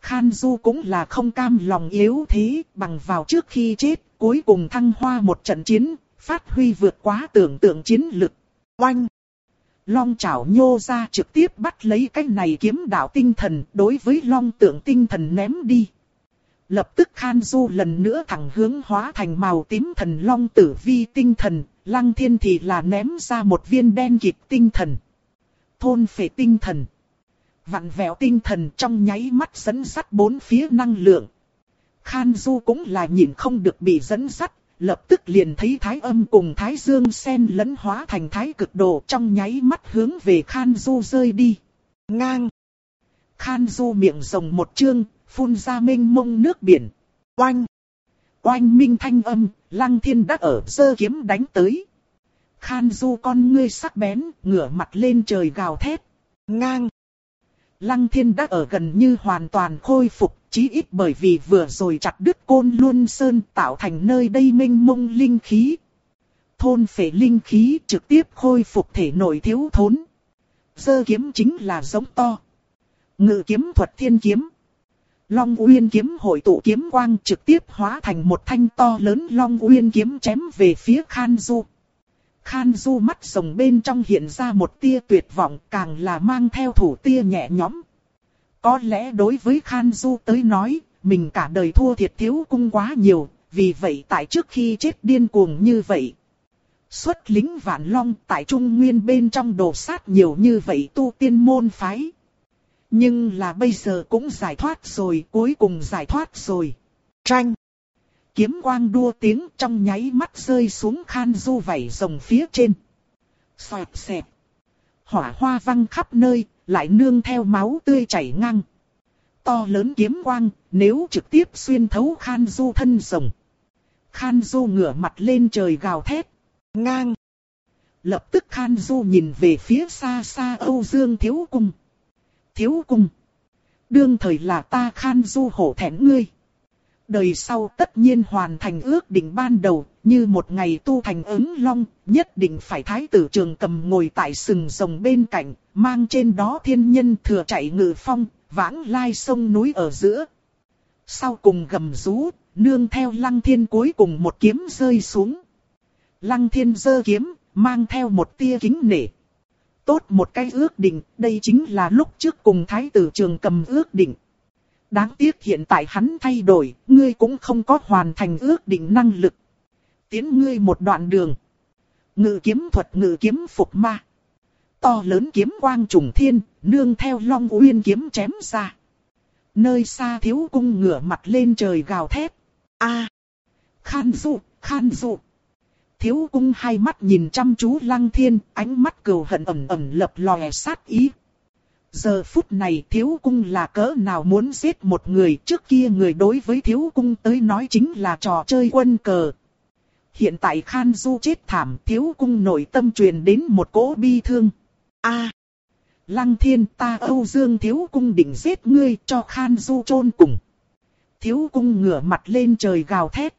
Khan Du cũng là không cam lòng yếu thế bằng vào trước khi chết, cuối cùng thăng hoa một trận chiến, phát huy vượt quá tưởng tượng chiến lực. Oanh! Long chảo nhô ra trực tiếp bắt lấy cái này kiếm đạo tinh thần đối với long tượng tinh thần ném đi. Lập tức Khan Du lần nữa thẳng hướng hóa thành màu tím thần long tử vi tinh thần, lăng thiên thì là ném ra một viên đen kịp tinh thần. Thôn phệ tinh thần. Vặn vẹo tinh thần trong nháy mắt dẫn sắt bốn phía năng lượng. Khan Du cũng là nhìn không được bị dẫn sắt, lập tức liền thấy thái âm cùng thái dương sen lẫn hóa thành thái cực độ trong nháy mắt hướng về Khan Du rơi đi. Ngang. Khan Du miệng rồng một chương, phun ra mênh mông nước biển. Oanh. Oanh minh thanh âm, lăng thiên đã ở sơ kiếm đánh tới. Khan Du con ngươi sắc bén, ngửa mặt lên trời gào thét. Ngang. Lăng thiên đã ở gần như hoàn toàn khôi phục, chí ít bởi vì vừa rồi chặt đứt côn luân sơn tạo thành nơi đây minh mông linh khí. Thôn phệ linh khí trực tiếp khôi phục thể nội thiếu thốn. Sơ kiếm chính là giống to. Ngự kiếm thuật thiên kiếm. Long Uyên kiếm hội tụ kiếm quang trực tiếp hóa thành một thanh to lớn Long Uyên kiếm chém về phía Khan Du. Khan Du mắt rồng bên trong hiện ra một tia tuyệt vọng càng là mang theo thủ tia nhẹ nhõm. Có lẽ đối với Khan Du tới nói, mình cả đời thua thiệt thiếu cung quá nhiều, vì vậy tại trước khi chết điên cuồng như vậy. Xuất lính vạn long tại Trung Nguyên bên trong đồ sát nhiều như vậy tu tiên môn phái. Nhưng là bây giờ cũng giải thoát rồi, cuối cùng giải thoát rồi. Tranh kiếm quang đua tiếng trong nháy mắt rơi xuống khan du vảy rồng phía trên. Xoẹt xẹp. Hỏa hoa văng khắp nơi, lại nương theo máu tươi chảy ngang. To lớn kiếm quang, nếu trực tiếp xuyên thấu khan du thân rồng. Khan du ngửa mặt lên trời gào thét. Ngang. Lập tức khan du nhìn về phía xa xa Âu Dương Thiếu Cung. Thiếu Cung. Đương thời là ta khan du hổ thẹn ngươi đời sau tất nhiên hoàn thành ước định ban đầu, như một ngày tu thành ứng long, nhất định phải thái tử trường cầm ngồi tại sừng rồng bên cạnh, mang trên đó thiên nhân thừa chạy ngự phong, vãng lai sông núi ở giữa. Sau cùng gầm rú, nương theo lăng thiên cuối cùng một kiếm rơi xuống. Lăng thiên giơ kiếm, mang theo một tia kính nể. Tốt một cái ước định, đây chính là lúc trước cùng thái tử trường cầm ước định. Đáng tiếc hiện tại hắn thay đổi, ngươi cũng không có hoàn thành ước định năng lực. Tiến ngươi một đoạn đường. Ngự kiếm thuật ngự kiếm phục ma. To lớn kiếm quang trùng thiên, nương theo long uyên kiếm chém ra. Nơi xa thiếu cung ngửa mặt lên trời gào thét. a Khan dụ, khan dụ. Thiếu cung hai mắt nhìn chăm chú lăng thiên, ánh mắt cừu hận ẩm ẩm lập lòe sát ý. Giờ phút này thiếu cung là cỡ nào muốn giết một người trước kia người đối với thiếu cung tới nói chính là trò chơi quân cờ. Hiện tại Khan Du chết thảm thiếu cung nội tâm truyền đến một cỗ bi thương. a Lăng thiên ta Âu Dương thiếu cung định giết ngươi cho Khan Du chôn cùng. Thiếu cung ngửa mặt lên trời gào thét.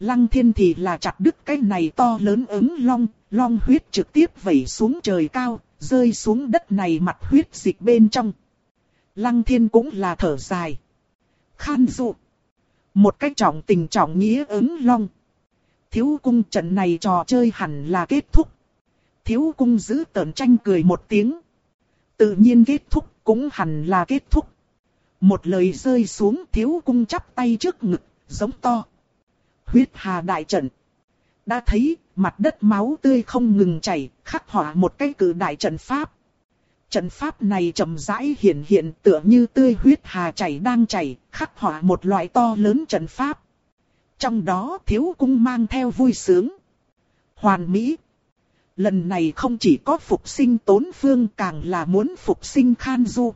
Lăng thiên thì là chặt đứt cái này to lớn ứng long, long huyết trực tiếp vẩy xuống trời cao, rơi xuống đất này mặt huyết dịch bên trong. Lăng thiên cũng là thở dài. Khan dụ. Một cách trọng tình trọng nghĩa ứng long. Thiếu cung trận này trò chơi hẳn là kết thúc. Thiếu cung giữ tờn tranh cười một tiếng. Tự nhiên kết thúc cũng hẳn là kết thúc. Một lời rơi xuống thiếu cung chắp tay trước ngực, giống to. Huyết hà đại trận. Đã thấy, mặt đất máu tươi không ngừng chảy, khắc họa một cái cử đại trận pháp. Trận pháp này chậm rãi hiện hiện tựa như tươi huyết hà chảy đang chảy, khắc họa một loại to lớn trận pháp. Trong đó thiếu cung mang theo vui sướng. Hoàn mỹ. Lần này không chỉ có phục sinh tốn phương càng là muốn phục sinh khan du.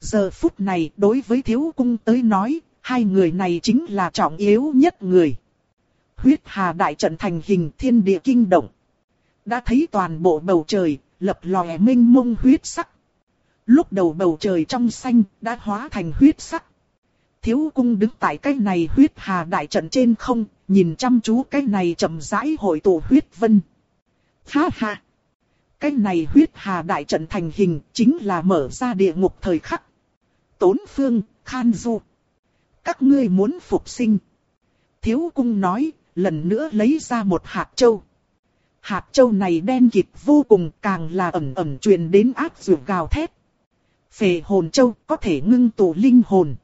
Giờ phút này đối với thiếu cung tới nói, hai người này chính là trọng yếu nhất người. Huyết hà đại trận thành hình thiên địa kinh động. Đã thấy toàn bộ bầu trời, lập lòe minh mông huyết sắc. Lúc đầu bầu trời trong xanh, đã hóa thành huyết sắc. Thiếu cung đứng tại cái này huyết hà đại trận trên không, nhìn chăm chú cái này chậm rãi hội tụ huyết vân. Ha ha! Cái này huyết hà đại trận thành hình chính là mở ra địa ngục thời khắc. Tốn phương, khan du. Các ngươi muốn phục sinh. Thiếu cung nói, lần nữa lấy ra một hạt châu. Hạt châu này đen kịt vô cùng càng là ẩm ẩm truyền đến ác dụ gào thét. Phệ hồn châu có thể ngưng tụ linh hồn.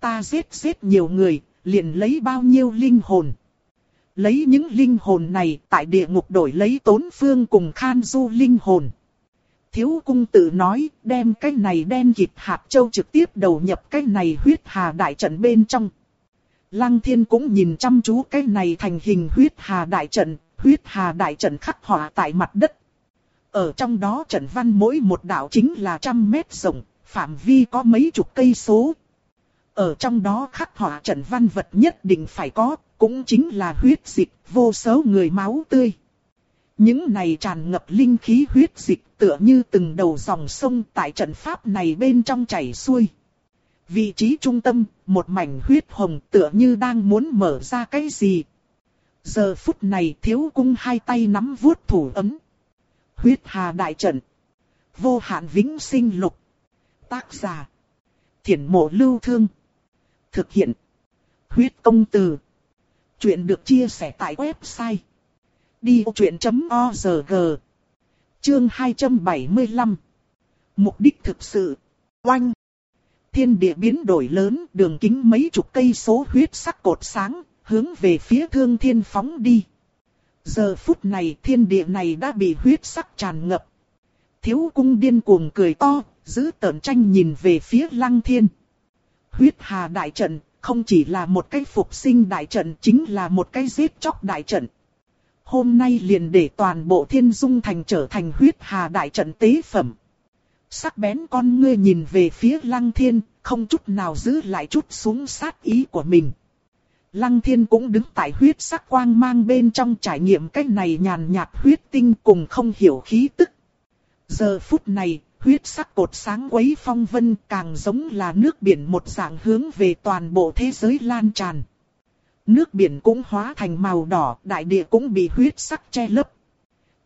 Ta giết giết nhiều người, liền lấy bao nhiêu linh hồn. Lấy những linh hồn này tại địa ngục đổi lấy tốn phương cùng khan du linh hồn. Thiếu cung tự nói đem cái này đen kịt hạt châu trực tiếp đầu nhập cái này huyết hà đại trận bên trong. Lăng thiên cũng nhìn chăm chú cái này thành hình huyết hà đại trận, huyết hà đại trận khắc họa tại mặt đất. Ở trong đó trận văn mỗi một đạo chính là trăm mét rộng, phạm vi có mấy chục cây số. Ở trong đó khắc họa trận văn vật nhất định phải có, cũng chính là huyết dịch, vô số người máu tươi. Những này tràn ngập linh khí huyết dịch tựa như từng đầu dòng sông tại trận pháp này bên trong chảy xuôi. Vị trí trung tâm, một mảnh huyết hồng tựa như đang muốn mở ra cái gì. Giờ phút này thiếu cung hai tay nắm vuốt thủ ấm. Huyết hà đại trận. Vô hạn vĩnh sinh lục. Tác giả. Thiển mộ lưu thương. Thực hiện. Huyết công từ. Chuyện được chia sẻ tại website. Đi truyện.org Chương 275 Mục đích thực sự Oanh Thiên địa biến đổi lớn, đường kính mấy chục cây số huyết sắc cột sáng, Hướng về phía thương thiên phóng đi Giờ phút này thiên địa này đã bị huyết sắc tràn ngập Thiếu cung điên cuồng cười to, Giữ tợn tranh nhìn về phía lăng thiên Huyết hà đại trận, không chỉ là một cái phục sinh đại trận, chính là một cái giết chóc đại trận. Hôm nay liền để toàn bộ thiên dung thành trở thành huyết hà đại trận tế phẩm. Sắc bén con ngươi nhìn về phía lăng thiên, không chút nào giữ lại chút xuống sát ý của mình. Lăng thiên cũng đứng tại huyết sắc quang mang bên trong trải nghiệm cách này nhàn nhạt huyết tinh cùng không hiểu khí tức. Giờ phút này, huyết sắc cột sáng quấy phong vân càng giống là nước biển một dạng hướng về toàn bộ thế giới lan tràn. Nước biển cũng hóa thành màu đỏ, đại địa cũng bị huyết sắc che lấp.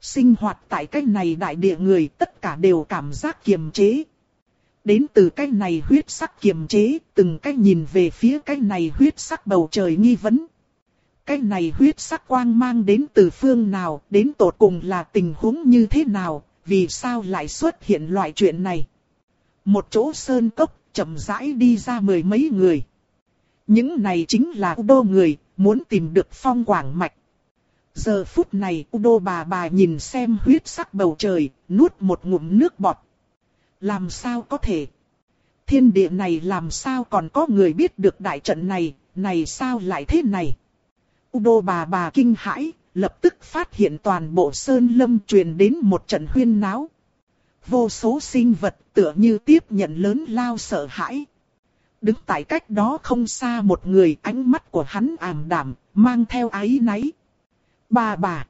Sinh hoạt tại cái này đại địa người tất cả đều cảm giác kiềm chế. Đến từ cái này huyết sắc kiềm chế, từng cái nhìn về phía cái này huyết sắc bầu trời nghi vấn. Cái này huyết sắc quang mang đến từ phương nào, đến tột cùng là tình huống như thế nào, vì sao lại xuất hiện loại chuyện này. Một chỗ sơn cốc, chậm rãi đi ra mười mấy người. Những này chính là đô người, muốn tìm được phong quảng mạch. Giờ phút này Udo bà bà nhìn xem huyết sắc bầu trời, nuốt một ngụm nước bọt. Làm sao có thể? Thiên địa này làm sao còn có người biết được đại trận này, này sao lại thế này? Udo bà bà kinh hãi, lập tức phát hiện toàn bộ sơn lâm truyền đến một trận huyên náo. vô số sinh vật tựa như tiếp nhận lớn lao sợ hãi. Đứng tại cách đó không xa một người ánh mắt của hắn ảm đạm, mang theo ái náy. Bà bà.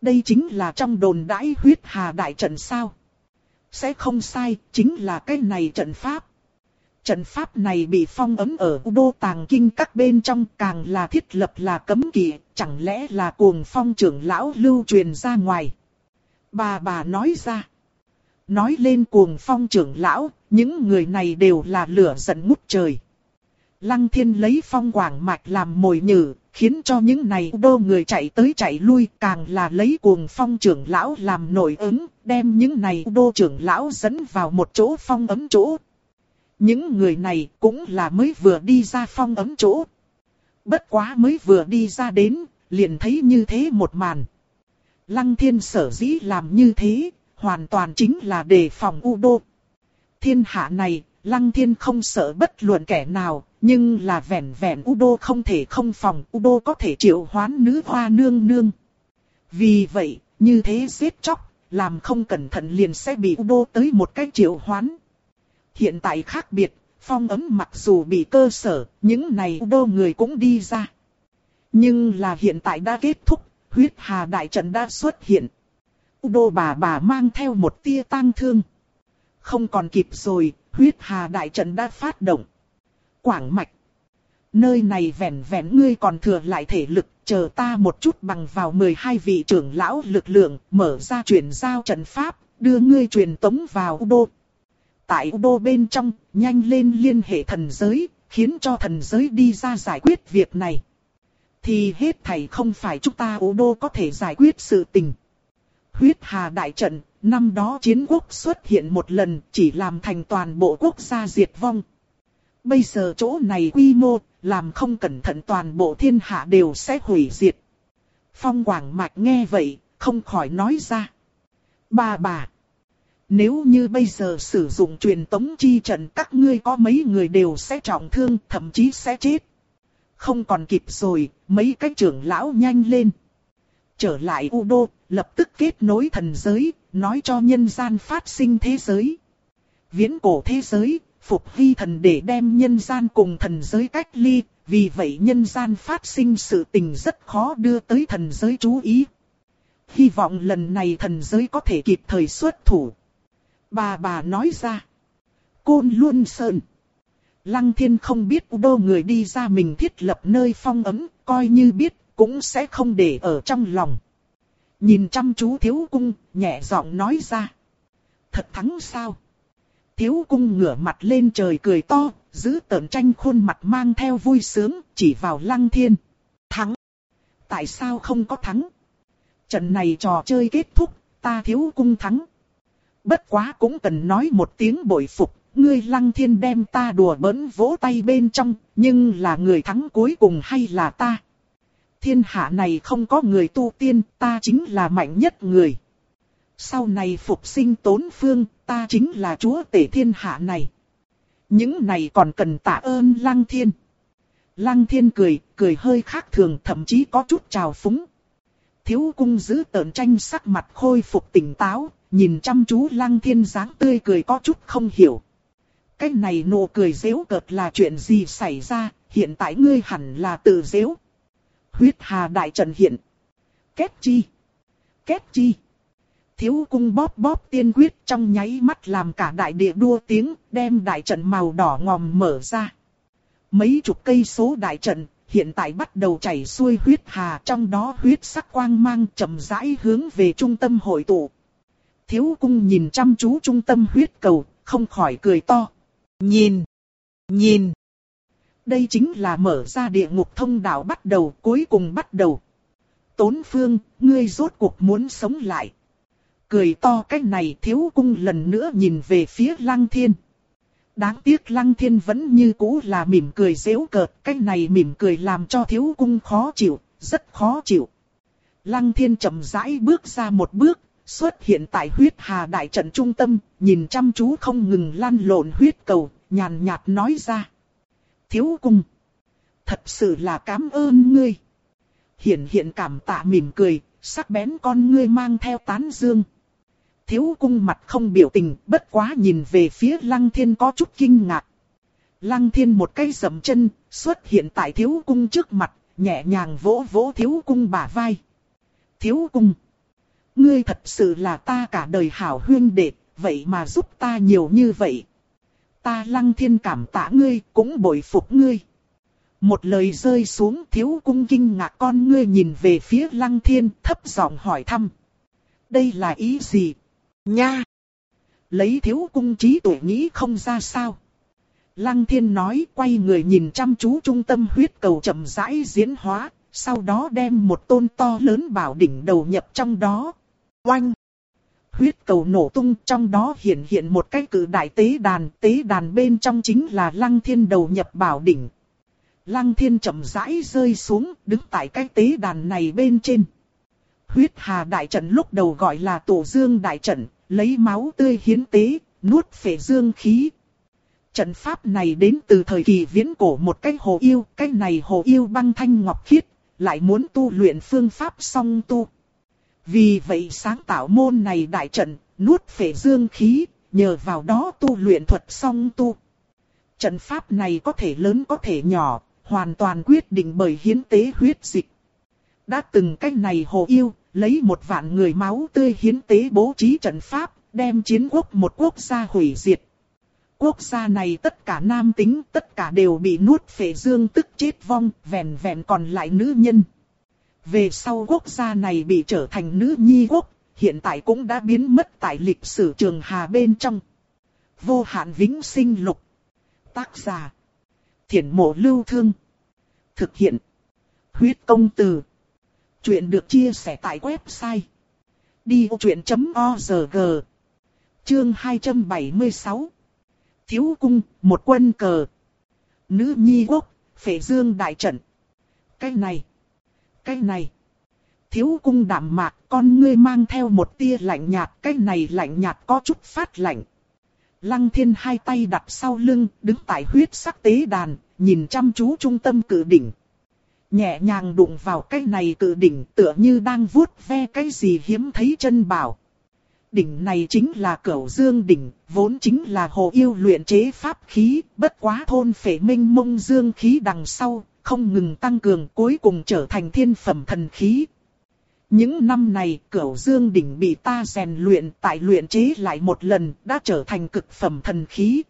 Đây chính là trong đồn đãi huyết hà đại trận sao. Sẽ không sai, chính là cái này trận pháp. Trận pháp này bị phong ấm ở đô tàng kinh các bên trong càng là thiết lập là cấm kỵ, chẳng lẽ là cuồng phong trưởng lão lưu truyền ra ngoài. Bà bà nói ra. Nói lên cuồng phong trưởng lão, những người này đều là lửa giận ngút trời. Lăng thiên lấy phong quảng mạch làm mồi nhử, khiến cho những này đô người chạy tới chạy lui, càng là lấy cuồng phong trưởng lão làm nổi ứng, đem những này đô trưởng lão dẫn vào một chỗ phong ấm chỗ. Những người này cũng là mới vừa đi ra phong ấm chỗ. Bất quá mới vừa đi ra đến, liền thấy như thế một màn. Lăng thiên sở dĩ làm như thế, hoàn toàn chính là để phòng U Đô. Thiên hạ này, Lăng thiên không sợ bất luận kẻ nào, nhưng là vẻn vẻn Udo không thể không phòng, Udo có thể triệu hoán nữ hoa nương nương. Vì vậy, như thế giết chóc, làm không cẩn thận liền sẽ bị Udo tới một cái triệu hoán. Hiện tại khác biệt, phong ấm mặc dù bị cơ sở, những này Udo người cũng đi ra. Nhưng là hiện tại đã kết thúc, huyết hà đại trận đã xuất hiện. Udo bà bà mang theo một tia tang thương. Không còn kịp rồi, huyết hà đại trận đã phát động. Quảng mạch. Nơi này vẻn vẻn ngươi còn thừa lại thể lực, chờ ta một chút bằng vào 12 vị trưởng lão lực lượng, mở ra chuyển giao trận pháp, đưa ngươi truyền tống vào U Đô. Tại U Đô bên trong, nhanh lên liên hệ thần giới, khiến cho thần giới đi ra giải quyết việc này. Thì hết thảy không phải chúng ta U Đô có thể giải quyết sự tình. Huyết Hà Đại Trận, năm đó chiến quốc xuất hiện một lần chỉ làm thành toàn bộ quốc gia diệt vong. Bây giờ chỗ này quy mô, làm không cẩn thận toàn bộ thiên hạ đều sẽ hủy diệt. Phong Quảng Mạch nghe vậy, không khỏi nói ra. Bà bà, nếu như bây giờ sử dụng truyền tống chi trận các ngươi có mấy người đều sẽ trọng thương, thậm chí sẽ chết. Không còn kịp rồi, mấy cái trưởng lão nhanh lên. Trở lại U Đô, lập tức kết nối thần giới, nói cho nhân gian phát sinh thế giới. Viễn cổ thế giới, phục hy thần để đem nhân gian cùng thần giới cách ly, vì vậy nhân gian phát sinh sự tình rất khó đưa tới thần giới chú ý. Hy vọng lần này thần giới có thể kịp thời xuất thủ. Bà bà nói ra. Côn luôn sơn. Lăng thiên không biết đô người đi ra mình thiết lập nơi phong ấm, coi như biết, cũng sẽ không để ở trong lòng. Nhìn chăm chú thiếu cung, nhẹ giọng nói ra. Thật thắng sao? Thiếu cung ngửa mặt lên trời cười to, giữ tợn tranh khuôn mặt mang theo vui sướng, chỉ vào lăng thiên. Thắng! Tại sao không có thắng? Trận này trò chơi kết thúc, ta thiếu cung thắng. Bất quá cũng cần nói một tiếng bội phục, ngươi lăng thiên đem ta đùa bỡn vỗ tay bên trong, nhưng là người thắng cuối cùng hay là ta? thiên hạ này không có người tu tiên, ta chính là mạnh nhất người. Sau này phục sinh tốn phương, ta chính là chúa tể thiên hạ này. Những này còn cần tạ ơn lăng thiên. Lăng thiên cười, cười hơi khác thường thậm chí có chút trào phúng. Thiếu cung giữ tợn tranh sắc mặt khôi phục tỉnh táo, nhìn chăm chú lăng thiên dáng tươi cười có chút không hiểu. Cái này nụ cười dễu cợt là chuyện gì xảy ra, hiện tại ngươi hẳn là tự dễu huyết hà đại trận hiện. Kết chi. Kết chi. Thiếu cung bóp bóp tiên quyết trong nháy mắt làm cả đại địa đua tiếng, đem đại trận màu đỏ ngòm mở ra. Mấy chục cây số đại trận, hiện tại bắt đầu chảy xuôi huyết hà trong đó huyết sắc quang mang chậm rãi hướng về trung tâm hội tụ. Thiếu cung nhìn chăm chú trung tâm huyết cầu, không khỏi cười to. Nhìn! Nhìn! Đây chính là mở ra địa ngục thông đạo bắt đầu, cuối cùng bắt đầu. Tốn phương, ngươi rốt cuộc muốn sống lại. Cười to cách này thiếu cung lần nữa nhìn về phía lăng thiên. Đáng tiếc lăng thiên vẫn như cũ là mỉm cười dễu cợt, cách này mỉm cười làm cho thiếu cung khó chịu, rất khó chịu. Lăng thiên chậm rãi bước ra một bước, xuất hiện tại huyết hà đại trận trung tâm, nhìn chăm chú không ngừng lăn lộn huyết cầu, nhàn nhạt nói ra thiếu cung. Thật sự là cảm ơn ngươi. Hiện hiện cảm tạ mỉm cười, sắc bén con ngươi mang theo tán dương. Thiếu cung mặt không biểu tình, bất quá nhìn về phía lăng thiên có chút kinh ngạc. Lăng thiên một cây dầm chân, xuất hiện tại thiếu cung trước mặt, nhẹ nhàng vỗ vỗ thiếu cung bả vai. Thiếu cung, ngươi thật sự là ta cả đời hảo huyên đệ, vậy mà giúp ta nhiều như vậy. Ta lăng thiên cảm tạ ngươi, cũng bội phục ngươi. Một lời rơi xuống thiếu cung kinh ngạc con ngươi nhìn về phía lăng thiên thấp giọng hỏi thăm. Đây là ý gì? Nha! Lấy thiếu cung trí tuổi nghĩ không ra sao. Lăng thiên nói quay người nhìn chăm chú trung tâm huyết cầu chậm rãi diễn hóa, sau đó đem một tôn to lớn bảo đỉnh đầu nhập trong đó. Oanh! Huyết cầu nổ tung trong đó hiện hiện một cái cử đại tế đàn, tế đàn bên trong chính là lăng thiên đầu nhập bảo đỉnh. Lăng thiên chậm rãi rơi xuống, đứng tại cái tế đàn này bên trên. Huyết hà đại trận lúc đầu gọi là tổ dương đại trận, lấy máu tươi hiến tế, nuốt phệ dương khí. Trận pháp này đến từ thời kỳ viễn cổ một cái hồ yêu, cái này hồ yêu băng thanh ngọc khiết, lại muốn tu luyện phương pháp song tu. Vì vậy sáng tạo môn này đại trận, nuốt phệ dương khí, nhờ vào đó tu luyện thuật song tu. Trận pháp này có thể lớn có thể nhỏ, hoàn toàn quyết định bởi hiến tế huyết dịch. Đã từng cách này hồ yêu, lấy một vạn người máu tươi hiến tế bố trí trận pháp, đem chiến quốc một quốc gia hủy diệt. Quốc gia này tất cả nam tính, tất cả đều bị nuốt phệ dương tức chết vong, vẹn vẹn còn lại nữ nhân. Về sau quốc gia này bị trở thành nữ nhi quốc, hiện tại cũng đã biến mất tại lịch sử trường hà bên trong. Vô hạn vĩnh sinh lục. Tác giả. Thiển mộ lưu thương. Thực hiện. Huyết công từ. Chuyện được chia sẻ tại website. Đi vô chuyện.org Chương 276 Thiếu cung, một quân cờ. Nữ nhi quốc, phệ dương đại trận. Cái này. Cái này. Thiếu cung đạm mạc, con ngươi mang theo một tia lạnh nhạt. Cái này lạnh nhạt có chút phát lạnh. Lăng thiên hai tay đặt sau lưng, đứng tại huyết sắc tế đàn, nhìn chăm chú trung tâm cử đỉnh. Nhẹ nhàng đụng vào cái này cự đỉnh tựa như đang vuốt ve cái gì hiếm thấy chân bảo. Đỉnh này chính là cửu dương đỉnh, vốn chính là hồ yêu luyện chế pháp khí, bất quá thôn phệ minh mông dương khí đằng sau, không ngừng tăng cường cuối cùng trở thành thiên phẩm thần khí. Những năm này, cửu dương đỉnh bị ta rèn luyện tại luyện chế lại một lần, đã trở thành cực phẩm thần khí.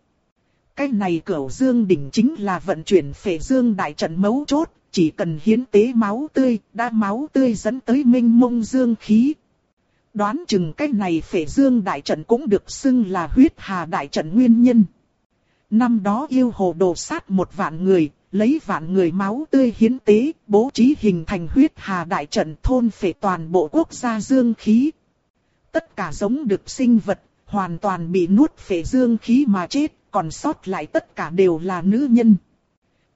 Cái này cửu dương đỉnh chính là vận chuyển phệ dương đại trận mấu chốt, chỉ cần hiến tế máu tươi, đã máu tươi dẫn tới minh mông dương khí. Đoán chừng cái này phệ dương đại trận cũng được xưng là huyết hà đại trận nguyên nhân. Năm đó yêu hồ đồ sát một vạn người, lấy vạn người máu tươi hiến tế, bố trí hình thành huyết hà đại trận thôn phệ toàn bộ quốc gia dương khí. Tất cả giống được sinh vật, hoàn toàn bị nuốt phệ dương khí mà chết, còn sót lại tất cả đều là nữ nhân.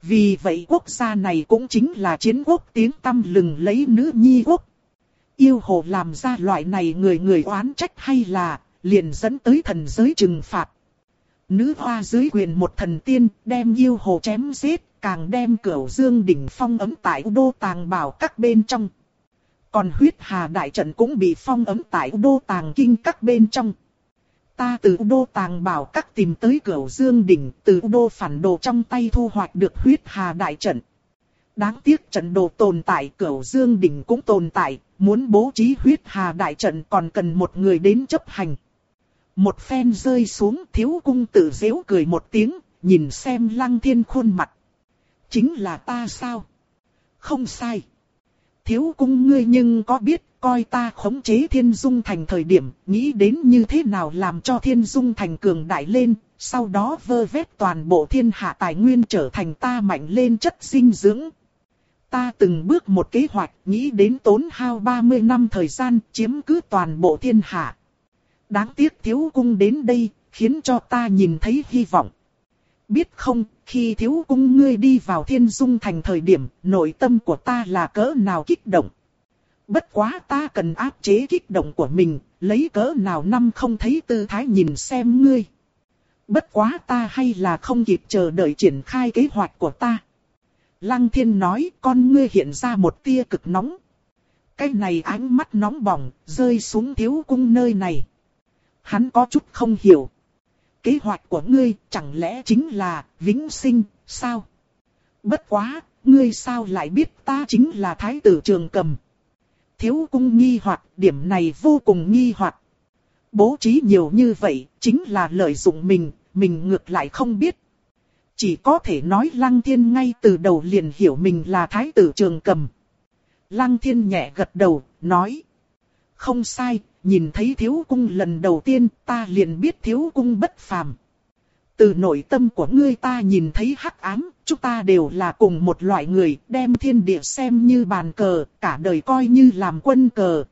Vì vậy quốc gia này cũng chính là chiến quốc tiếng tăm lừng lấy nữ nhi quốc. Yêu hồ làm ra loại này người người oán trách hay là, liền dẫn tới thần giới trừng phạt. Nữ hoa dưới quyền một thần tiên, đem yêu hồ chém giết, càng đem cửu dương đỉnh phong ấm tại đô tàng bảo các bên trong. Còn huyết hà đại trận cũng bị phong ấm tại đô tàng kinh các bên trong. Ta từ đô tàng bảo các tìm tới cửu dương đỉnh, từ đô phản đồ trong tay thu hoạch được huyết hà đại trận. Đáng tiếc trận đồ tồn tại cửu dương đỉnh cũng tồn tại, muốn bố trí huyết hà đại trận còn cần một người đến chấp hành. Một phen rơi xuống thiếu cung tử dễu cười một tiếng, nhìn xem lăng thiên khuôn mặt. Chính là ta sao? Không sai. Thiếu cung ngươi nhưng có biết coi ta khống chế thiên dung thành thời điểm, nghĩ đến như thế nào làm cho thiên dung thành cường đại lên, sau đó vơ vét toàn bộ thiên hạ tài nguyên trở thành ta mạnh lên chất dinh dưỡng. Ta từng bước một kế hoạch nghĩ đến tốn hao 30 năm thời gian chiếm cứ toàn bộ thiên hạ. Đáng tiếc thiếu cung đến đây, khiến cho ta nhìn thấy hy vọng. Biết không, khi thiếu cung ngươi đi vào thiên dung thành thời điểm, nội tâm của ta là cỡ nào kích động. Bất quá ta cần áp chế kích động của mình, lấy cỡ nào năm không thấy tư thái nhìn xem ngươi. Bất quá ta hay là không kịp chờ đợi triển khai kế hoạch của ta. Lăng thiên nói con ngươi hiện ra một tia cực nóng. Cái này ánh mắt nóng bỏng, rơi xuống thiếu cung nơi này. hắn có chút không hiểu. Kế hoạch của ngươi chẳng lẽ chính là vĩnh sinh, sao? Bất quá, ngươi sao lại biết ta chính là thái tử trường cầm? Thiếu cung nghi hoặc, điểm này vô cùng nghi hoặc. Bố trí nhiều như vậy, chính là lợi dụng mình, mình ngược lại không biết. Chỉ có thể nói Lăng Thiên ngay từ đầu liền hiểu mình là thái tử trường cầm. Lăng Thiên nhẹ gật đầu, nói. Không sai, nhìn thấy thiếu cung lần đầu tiên ta liền biết thiếu cung bất phàm. Từ nội tâm của ngươi ta nhìn thấy hắc ám, chúng ta đều là cùng một loại người, đem thiên địa xem như bàn cờ, cả đời coi như làm quân cờ.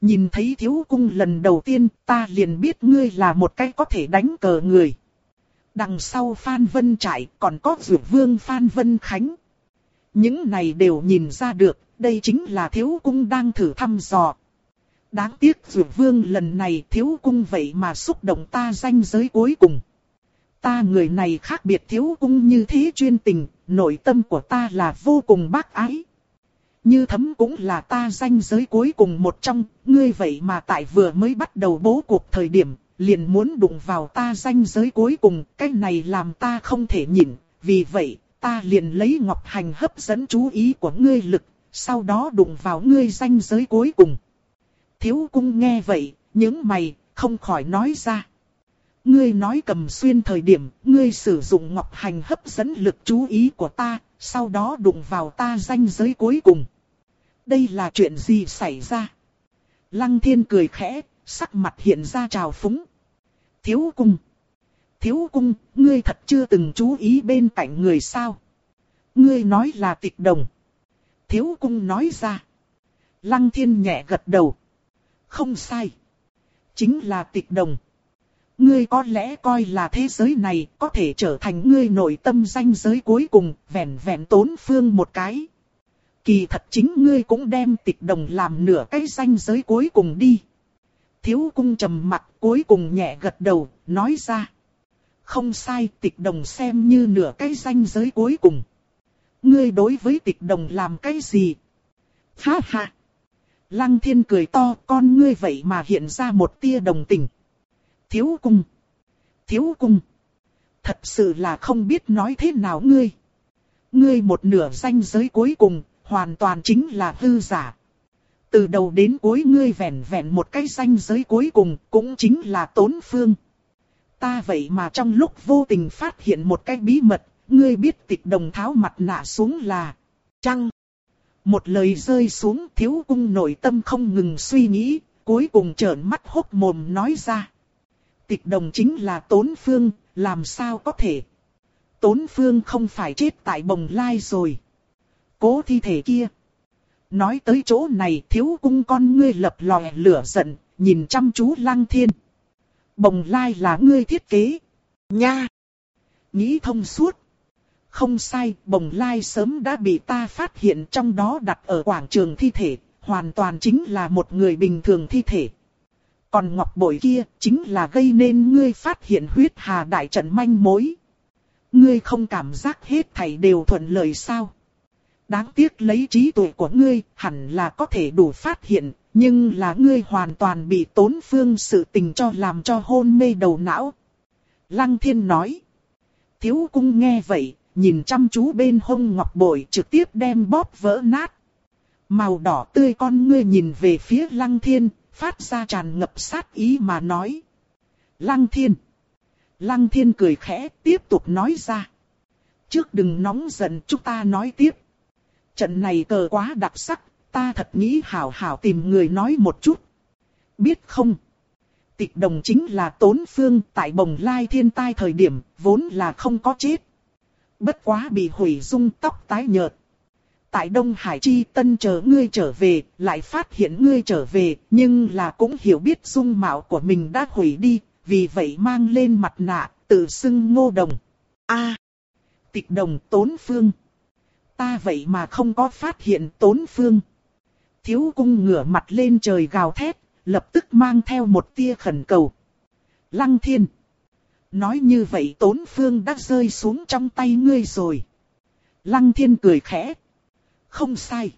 Nhìn thấy thiếu cung lần đầu tiên, ta liền biết ngươi là một cái có thể đánh cờ người. Đằng sau Phan Vân Trải còn có Dược Vương Phan Vân Khánh. Những này đều nhìn ra được, đây chính là thiếu cung đang thử thăm dò. Đáng tiếc Dược Vương lần này thiếu cung vậy mà xúc động ta danh giới cuối cùng. Ta người này khác biệt thiếu cung như thế chuyên tình, nội tâm của ta là vô cùng bác ái. Như thấm cũng là ta danh giới cuối cùng một trong, ngươi vậy mà tại vừa mới bắt đầu bố cuộc thời điểm, liền muốn đụng vào ta danh giới cuối cùng, cái này làm ta không thể nhịn, vì vậy, ta liền lấy ngọc hành hấp dẫn chú ý của ngươi lực, sau đó đụng vào ngươi danh giới cuối cùng. Thiếu cung nghe vậy, những mày, không khỏi nói ra. Ngươi nói cầm xuyên thời điểm, ngươi sử dụng ngọc hành hấp dẫn lực chú ý của ta, sau đó đụng vào ta danh giới cuối cùng. Đây là chuyện gì xảy ra? Lăng thiên cười khẽ, sắc mặt hiện ra trào phúng. Thiếu cung. Thiếu cung, ngươi thật chưa từng chú ý bên cạnh người sao? Ngươi nói là tịch đồng. Thiếu cung nói ra. Lăng thiên nhẹ gật đầu. Không sai. Chính là tịch đồng. Ngươi có lẽ coi là thế giới này có thể trở thành ngươi nội tâm danh giới cuối cùng, vẹn vẹn tốn phương một cái. Kỳ thật chính ngươi cũng đem tịch đồng làm nửa cái danh giới cuối cùng đi. Thiếu cung trầm mặt cuối cùng nhẹ gật đầu, nói ra. Không sai tịch đồng xem như nửa cái danh giới cuối cùng. Ngươi đối với tịch đồng làm cái gì? Ha ha! Lăng thiên cười to con ngươi vậy mà hiện ra một tia đồng tình. Thiếu cung! Thiếu cung! Thật sự là không biết nói thế nào ngươi. Ngươi một nửa danh giới cuối cùng, hoàn toàn chính là hư giả. Từ đầu đến cuối ngươi vẹn vẹn một cái danh giới cuối cùng cũng chính là tốn phương. Ta vậy mà trong lúc vô tình phát hiện một cái bí mật, ngươi biết tịch đồng tháo mặt nạ xuống là trăng. Một lời rơi xuống thiếu cung nội tâm không ngừng suy nghĩ, cuối cùng trợn mắt hốc mồm nói ra. Tịch đồng chính là tốn phương, làm sao có thể. Tốn phương không phải chết tại bồng lai rồi. Cố thi thể kia. Nói tới chỗ này thiếu cung con ngươi lập lòe lửa giận, nhìn chăm chú lăng thiên. Bồng lai là ngươi thiết kế. Nha! Nghĩ thông suốt. Không sai, bồng lai sớm đã bị ta phát hiện trong đó đặt ở quảng trường thi thể, hoàn toàn chính là một người bình thường thi thể. Còn ngọc bội kia chính là gây nên ngươi phát hiện huyết hà đại trận manh mối. Ngươi không cảm giác hết thảy đều thuận lợi sao? Đáng tiếc lấy trí tuệ của ngươi hẳn là có thể đủ phát hiện, nhưng là ngươi hoàn toàn bị tốn phương sự tình cho làm cho hôn mê đầu não. Lăng thiên nói. Thiếu cung nghe vậy, nhìn chăm chú bên hông ngọc bội trực tiếp đem bóp vỡ nát. Màu đỏ tươi con ngươi nhìn về phía lăng thiên, phát ra tràn ngập sát ý mà nói. Lăng thiên. Lăng thiên cười khẽ tiếp tục nói ra. Trước đừng nóng giận chúng ta nói tiếp. Trận này cờ quá đặc sắc, ta thật nghĩ hảo hảo tìm người nói một chút. Biết không? Tịch đồng chính là tốn phương tại bồng lai thiên tai thời điểm, vốn là không có chết. Bất quá bị hủy dung tóc tái nhợt. Tại Đông Hải Chi Tân chờ ngươi trở về, lại phát hiện ngươi trở về, nhưng là cũng hiểu biết dung mạo của mình đã hủy đi, vì vậy mang lên mặt nạ, tự xưng ngô đồng. a tịch đồng tốn phương. Ta vậy mà không có phát hiện tốn phương. Thiếu cung ngửa mặt lên trời gào thét, lập tức mang theo một tia khẩn cầu. Lăng thiên. Nói như vậy tốn phương đã rơi xuống trong tay ngươi rồi. Lăng thiên cười khẽ. Không sai.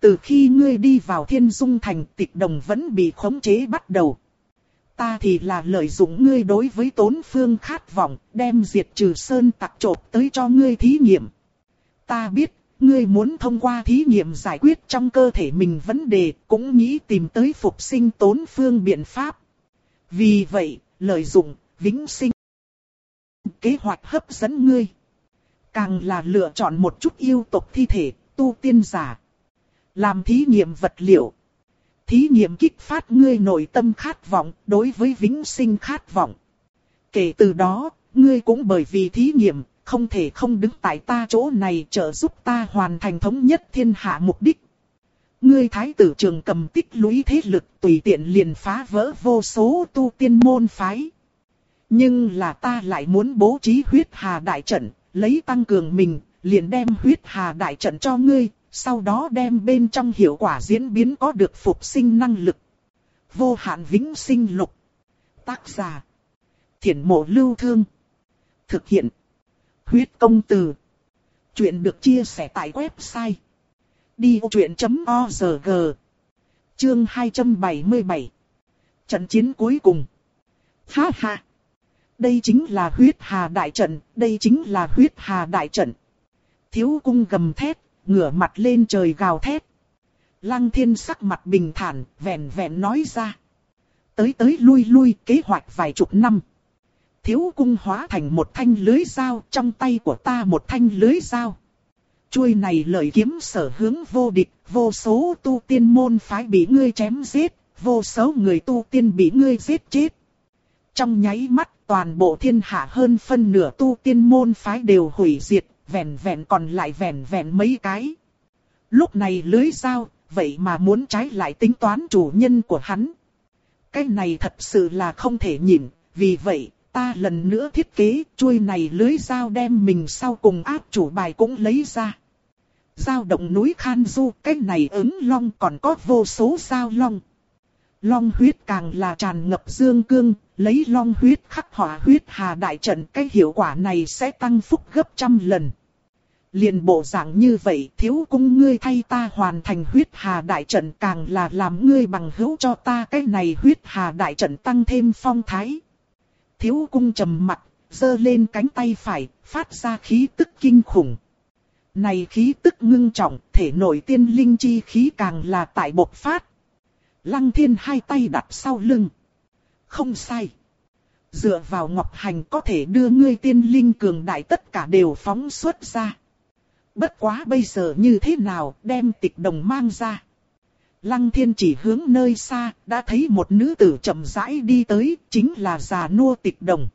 Từ khi ngươi đi vào thiên dung thành tịch đồng vẫn bị khống chế bắt đầu. ta thì là lợi dụng ngươi đối với tốn phương khát vọng, đem diệt trừ sơn tặc trộp tới cho ngươi thí nghiệm. Ta biết, ngươi muốn thông qua thí nghiệm giải quyết trong cơ thể mình vấn đề, cũng nghĩ tìm tới phục sinh tốn phương biện pháp. Vì vậy, lợi dụng, vĩnh sinh. Kế hoạch hấp dẫn ngươi. Càng là lựa chọn một chút yêu tộc thi thể, tu tiên giả. Làm thí nghiệm vật liệu. Thí nghiệm kích phát ngươi nội tâm khát vọng đối với vĩnh sinh khát vọng. Kể từ đó, ngươi cũng bởi vì thí nghiệm, không thể không đứng tại ta chỗ này trợ giúp ta hoàn thành thống nhất thiên hạ mục đích. Ngươi thái tử trường cầm tích lũy thế lực tùy tiện liền phá vỡ vô số tu tiên môn phái. Nhưng là ta lại muốn bố trí huyết hà đại trận, lấy tăng cường mình, liền đem huyết hà đại trận cho ngươi, sau đó đem bên trong hiệu quả diễn biến có được phục sinh năng lực. Vô hạn vĩnh sinh lục. Tác giả. Thiển mộ lưu thương. Thực hiện. Huyết công từ. Chuyện được chia sẻ tại website. Đi vô chuyện.org Chương 277 Trận chiến cuối cùng. Ha ha. Đây chính là huyết hà đại trận, đây chính là huyết hà đại trận. Thiếu cung gầm thét, ngửa mặt lên trời gào thét. Lăng thiên sắc mặt bình thản, vẹn vẹn nói ra. Tới tới lui lui kế hoạch vài chục năm. Thiếu cung hóa thành một thanh lưới dao, trong tay của ta một thanh lưới dao. Chuôi này lợi kiếm sở hướng vô địch, vô số tu tiên môn phái bị ngươi chém giết, vô số người tu tiên bị ngươi giết chết. Trong nháy mắt, toàn bộ thiên hạ hơn phân nửa tu tiên môn phái đều hủy diệt, vẹn vẹn còn lại vẹn vẹn mấy cái. Lúc này lưới dao, vậy mà muốn trái lại tính toán chủ nhân của hắn. Cái này thật sự là không thể nhịn, vì vậy, ta lần nữa thiết kế chuôi này lưới dao đem mình sau cùng áp chủ bài cũng lấy ra. Giao động núi Khan Du, cái này ứng long còn có vô số sao long. Long huyết càng là tràn ngập dương cương, lấy long huyết khắc hỏa huyết hà đại trận cái hiệu quả này sẽ tăng phúc gấp trăm lần. Liền bộ dạng như vậy thiếu cung ngươi thay ta hoàn thành huyết hà đại trận càng là làm ngươi bằng hữu cho ta cái này huyết hà đại trận tăng thêm phong thái. Thiếu cung trầm mặt, giơ lên cánh tay phải, phát ra khí tức kinh khủng. Này khí tức ngưng trọng, thể nội tiên linh chi khí càng là tại bộc phát. Lăng thiên hai tay đặt sau lưng. Không sai. Dựa vào ngọc hành có thể đưa ngươi tiên linh cường đại tất cả đều phóng xuất ra. Bất quá bây giờ như thế nào đem tịch đồng mang ra. Lăng thiên chỉ hướng nơi xa, đã thấy một nữ tử chậm rãi đi tới, chính là già nua tịch đồng.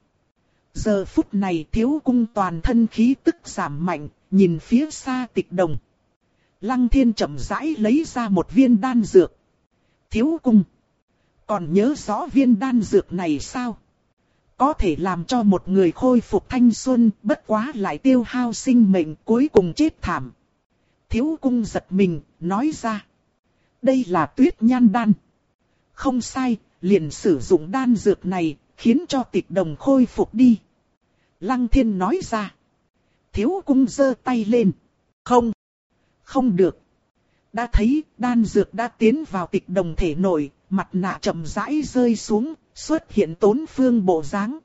Giờ phút này thiếu cung toàn thân khí tức giảm mạnh, nhìn phía xa tịch đồng. Lăng thiên chậm rãi lấy ra một viên đan dược. Thiếu cung. Còn nhớ rõ viên đan dược này sao? Có thể làm cho một người khôi phục thanh xuân, bất quá lại tiêu hao sinh mệnh cuối cùng chết thảm. Thiếu cung giật mình, nói ra. Đây là tuyết nhan đan. Không sai, liền sử dụng đan dược này, khiến cho tịch đồng khôi phục đi. Lăng thiên nói ra. Thiếu cung giơ tay lên. Không. Không được. Đã thấy đan dược đã tiến vào tịch đồng thể nội, mặt nạ chậm rãi rơi xuống, xuất hiện tốn phương bộ dáng.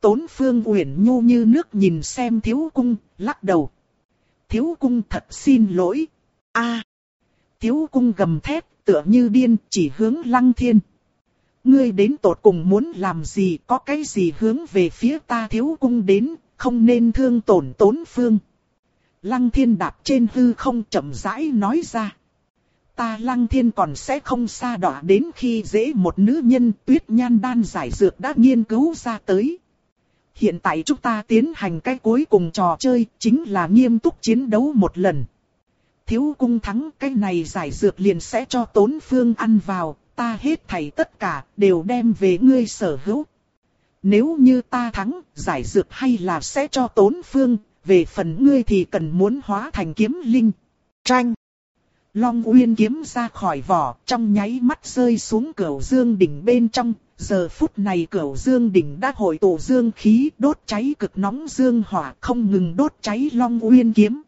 Tốn phương uyển nhu như nước nhìn xem thiếu cung, lắc đầu. Thiếu cung thật xin lỗi. a Thiếu cung gầm thét, tựa như điên, chỉ hướng lăng thiên. Ngươi đến tột cùng muốn làm gì, có cái gì hướng về phía ta thiếu cung đến, không nên thương tổn tốn phương. Lăng thiên đạp trên hư không chậm rãi nói ra. Ta lăng thiên còn sẽ không xa đọa đến khi dễ một nữ nhân tuyết nhan đan giải dược đã nghiên cứu ra tới. Hiện tại chúng ta tiến hành cái cuối cùng trò chơi chính là nghiêm túc chiến đấu một lần. Thiếu cung thắng cái này giải dược liền sẽ cho tốn phương ăn vào, ta hết thảy tất cả đều đem về ngươi sở hữu. Nếu như ta thắng, giải dược hay là sẽ cho tốn phương, về phần ngươi thì cần muốn hóa thành kiếm linh. Tranh. Long Uyên kiếm ra khỏi vỏ, trong nháy mắt rơi xuống cửu dương đỉnh bên trong. Giờ phút này cửu dương đỉnh đã hội tụ dương khí đốt cháy cực nóng dương hỏa không ngừng đốt cháy Long Uyên kiếm.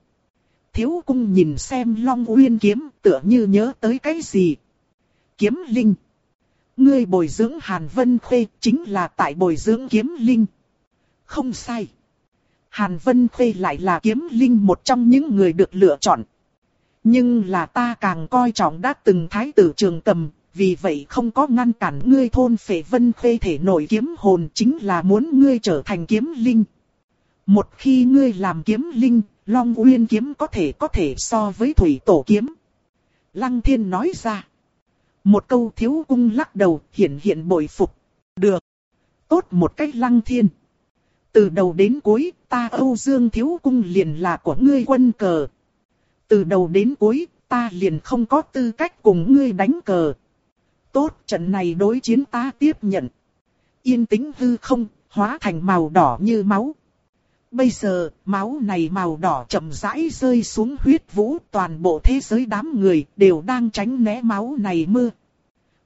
Thiếu cung nhìn xem Long Uyên kiếm tựa như nhớ tới cái gì. Kiếm linh. Ngươi bồi dưỡng Hàn Vân Khuê chính là tại bồi dưỡng kiếm linh. Không sai. Hàn Vân Khuê lại là kiếm linh một trong những người được lựa chọn. Nhưng là ta càng coi trọng đã từng thái tử trường tầm vì vậy không có ngăn cản ngươi thôn phệ Vân Khê thể nổi kiếm hồn chính là muốn ngươi trở thành kiếm linh. Một khi ngươi làm kiếm linh, Long Uyên kiếm có thể có thể so với thủy tổ kiếm. Lăng thiên nói ra. Một câu thiếu cung lắc đầu hiện hiện bội phục. Được. Tốt một cách lăng thiên. Từ đầu đến cuối, ta Âu Dương thiếu cung liền là của ngươi quân cờ. Từ đầu đến cuối, ta liền không có tư cách cùng ngươi đánh cờ. Tốt, trận này đối chiến ta tiếp nhận. Yên tĩnh hư không, hóa thành màu đỏ như máu. Bây giờ, máu này màu đỏ chậm rãi rơi xuống huyết vũ, toàn bộ thế giới đám người đều đang tránh né máu này mưa.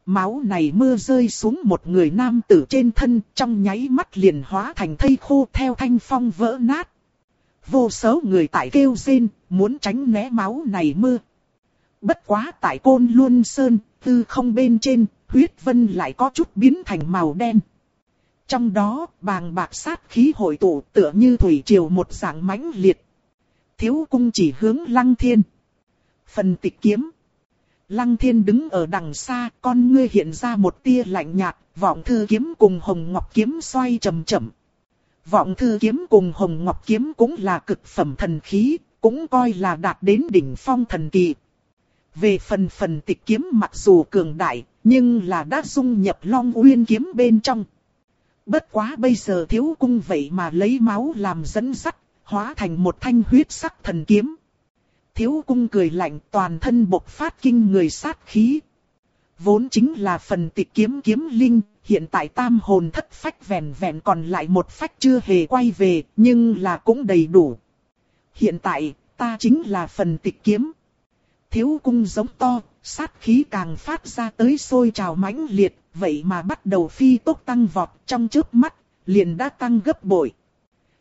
Máu này mưa rơi xuống một người nam tử trên thân, trong nháy mắt liền hóa thành thây khô theo thanh phong vỡ nát. Vô số người tại kêu rên, muốn tránh né máu này mưa. Bất quá tại côn luân sơn, tư không bên trên, huyết vân lại có chút biến thành màu đen. Trong đó, bàng bạc sát khí hội tụ tựa như thủy triều một dạng mãnh liệt. Thiếu cung chỉ hướng lăng thiên. Phần tịch kiếm. Lăng thiên đứng ở đằng xa, con ngươi hiện ra một tia lạnh nhạt, vọng thư kiếm cùng hồng ngọc kiếm xoay chậm chậm. Vọng thư kiếm cùng hồng ngọc kiếm cũng là cực phẩm thần khí, cũng coi là đạt đến đỉnh phong thần kỳ. Về phần phần tịch kiếm mặc dù cường đại, nhưng là đã dung nhập long uyên kiếm bên trong. Bất quá bây giờ thiếu cung vậy mà lấy máu làm dẫn sắt, hóa thành một thanh huyết sắc thần kiếm. Thiếu cung cười lạnh toàn thân bộc phát kinh người sát khí. Vốn chính là phần tịch kiếm kiếm linh, hiện tại tam hồn thất phách vẹn vẹn còn lại một phách chưa hề quay về, nhưng là cũng đầy đủ. Hiện tại, ta chính là phần tịch kiếm. Thiếu cung giống to, sát khí càng phát ra tới sôi trào mãnh liệt, vậy mà bắt đầu phi tốc tăng vọt trong trước mắt, liền đã tăng gấp bội.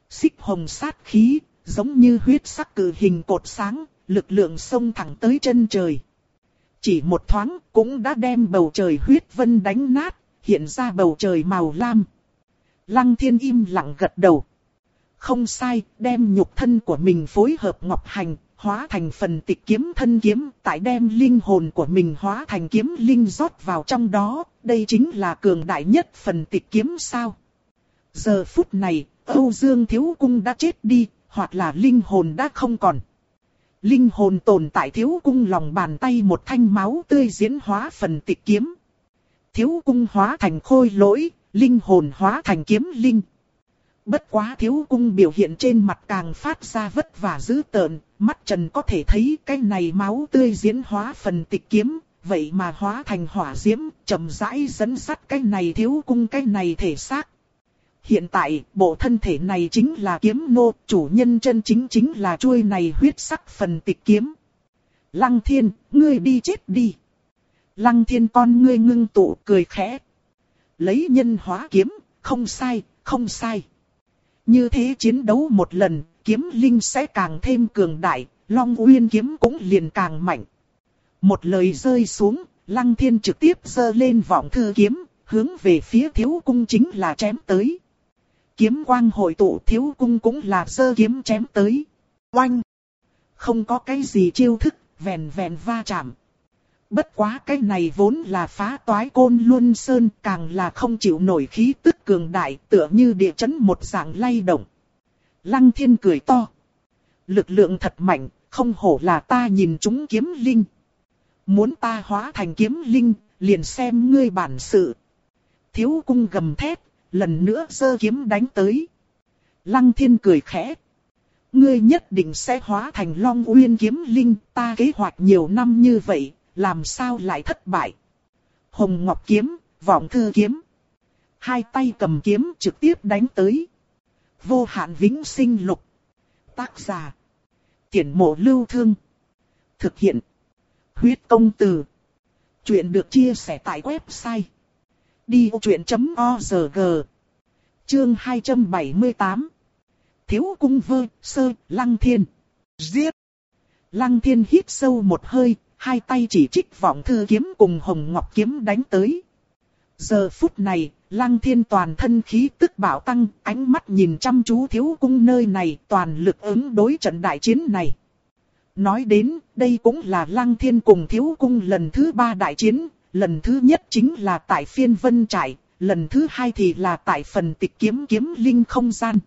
Xích hồng sát khí, giống như huyết sắc cử hình cột sáng, lực lượng sông thẳng tới chân trời. Chỉ một thoáng cũng đã đem bầu trời huyết vân đánh nát, hiện ra bầu trời màu lam. Lăng thiên im lặng gật đầu. Không sai, đem nhục thân của mình phối hợp ngọc hành, hóa thành phần tịch kiếm thân kiếm, tại đem linh hồn của mình hóa thành kiếm linh rót vào trong đó, đây chính là cường đại nhất phần tịch kiếm sao. Giờ phút này, Âu Dương Thiếu Cung đã chết đi, hoặc là linh hồn đã không còn. Linh hồn tồn tại Thiếu Cung lòng bàn tay một thanh máu tươi diễn hóa phần tịch kiếm. Thiếu Cung hóa thành khôi lỗi, linh hồn hóa thành kiếm linh. Bất quá thiếu cung biểu hiện trên mặt càng phát ra vất vả dữ tợn, mắt trần có thể thấy cái này máu tươi diễn hóa phần tịch kiếm, vậy mà hóa thành hỏa diễm, chậm rãi dẫn sắt cái này thiếu cung cái này thể xác. Hiện tại, bộ thân thể này chính là kiếm nô, chủ nhân chân chính chính là chuôi này huyết sắc phần tịch kiếm. Lăng thiên, ngươi đi chết đi. Lăng thiên con ngươi ngưng tụ cười khẽ. Lấy nhân hóa kiếm, không sai, không sai. Như thế chiến đấu một lần, kiếm linh sẽ càng thêm cường đại, Long Uyên kiếm cũng liền càng mạnh. Một lời rơi xuống, Lăng Thiên trực tiếp giơ lên vọng thư kiếm, hướng về phía thiếu cung chính là chém tới. Kiếm quang hội tụ thiếu cung cũng là giơ kiếm chém tới. Oanh! Không có cái gì chiêu thức, vèn vèn va chạm. Bất quá cái này vốn là phá toái côn luân sơn càng là không chịu nổi khí tức cường đại tựa như địa chấn một dạng lay động. Lăng thiên cười to. Lực lượng thật mạnh, không hổ là ta nhìn chúng kiếm linh. Muốn ta hóa thành kiếm linh, liền xem ngươi bản sự. Thiếu cung gầm thét, lần nữa giơ kiếm đánh tới. Lăng thiên cười khẽ. Ngươi nhất định sẽ hóa thành long uyên kiếm linh, ta kế hoạch nhiều năm như vậy, làm sao lại thất bại. Hồng Ngọc Kiếm, Vọng Thư Kiếm. Hai tay cầm kiếm trực tiếp đánh tới. Vô hạn vĩnh sinh lục. Tác giả. Tiễn mộ lưu thương. Thực hiện. Huyết công từ. Chuyện được chia sẻ tại website. Đi truyện.org Chương 278 Thiếu cung vơ, sơ, lăng thiên. Giết. Lăng thiên hít sâu một hơi, hai tay chỉ trích vọng thư kiếm cùng hồng ngọc kiếm đánh tới. Giờ phút này, lăng thiên toàn thân khí tức bảo tăng, ánh mắt nhìn chăm chú thiếu cung nơi này, toàn lực ứng đối trận đại chiến này. Nói đến, đây cũng là lăng thiên cùng thiếu cung lần thứ ba đại chiến, lần thứ nhất chính là tại phiên vân trại, lần thứ hai thì là tại phần tịch kiếm kiếm linh không gian.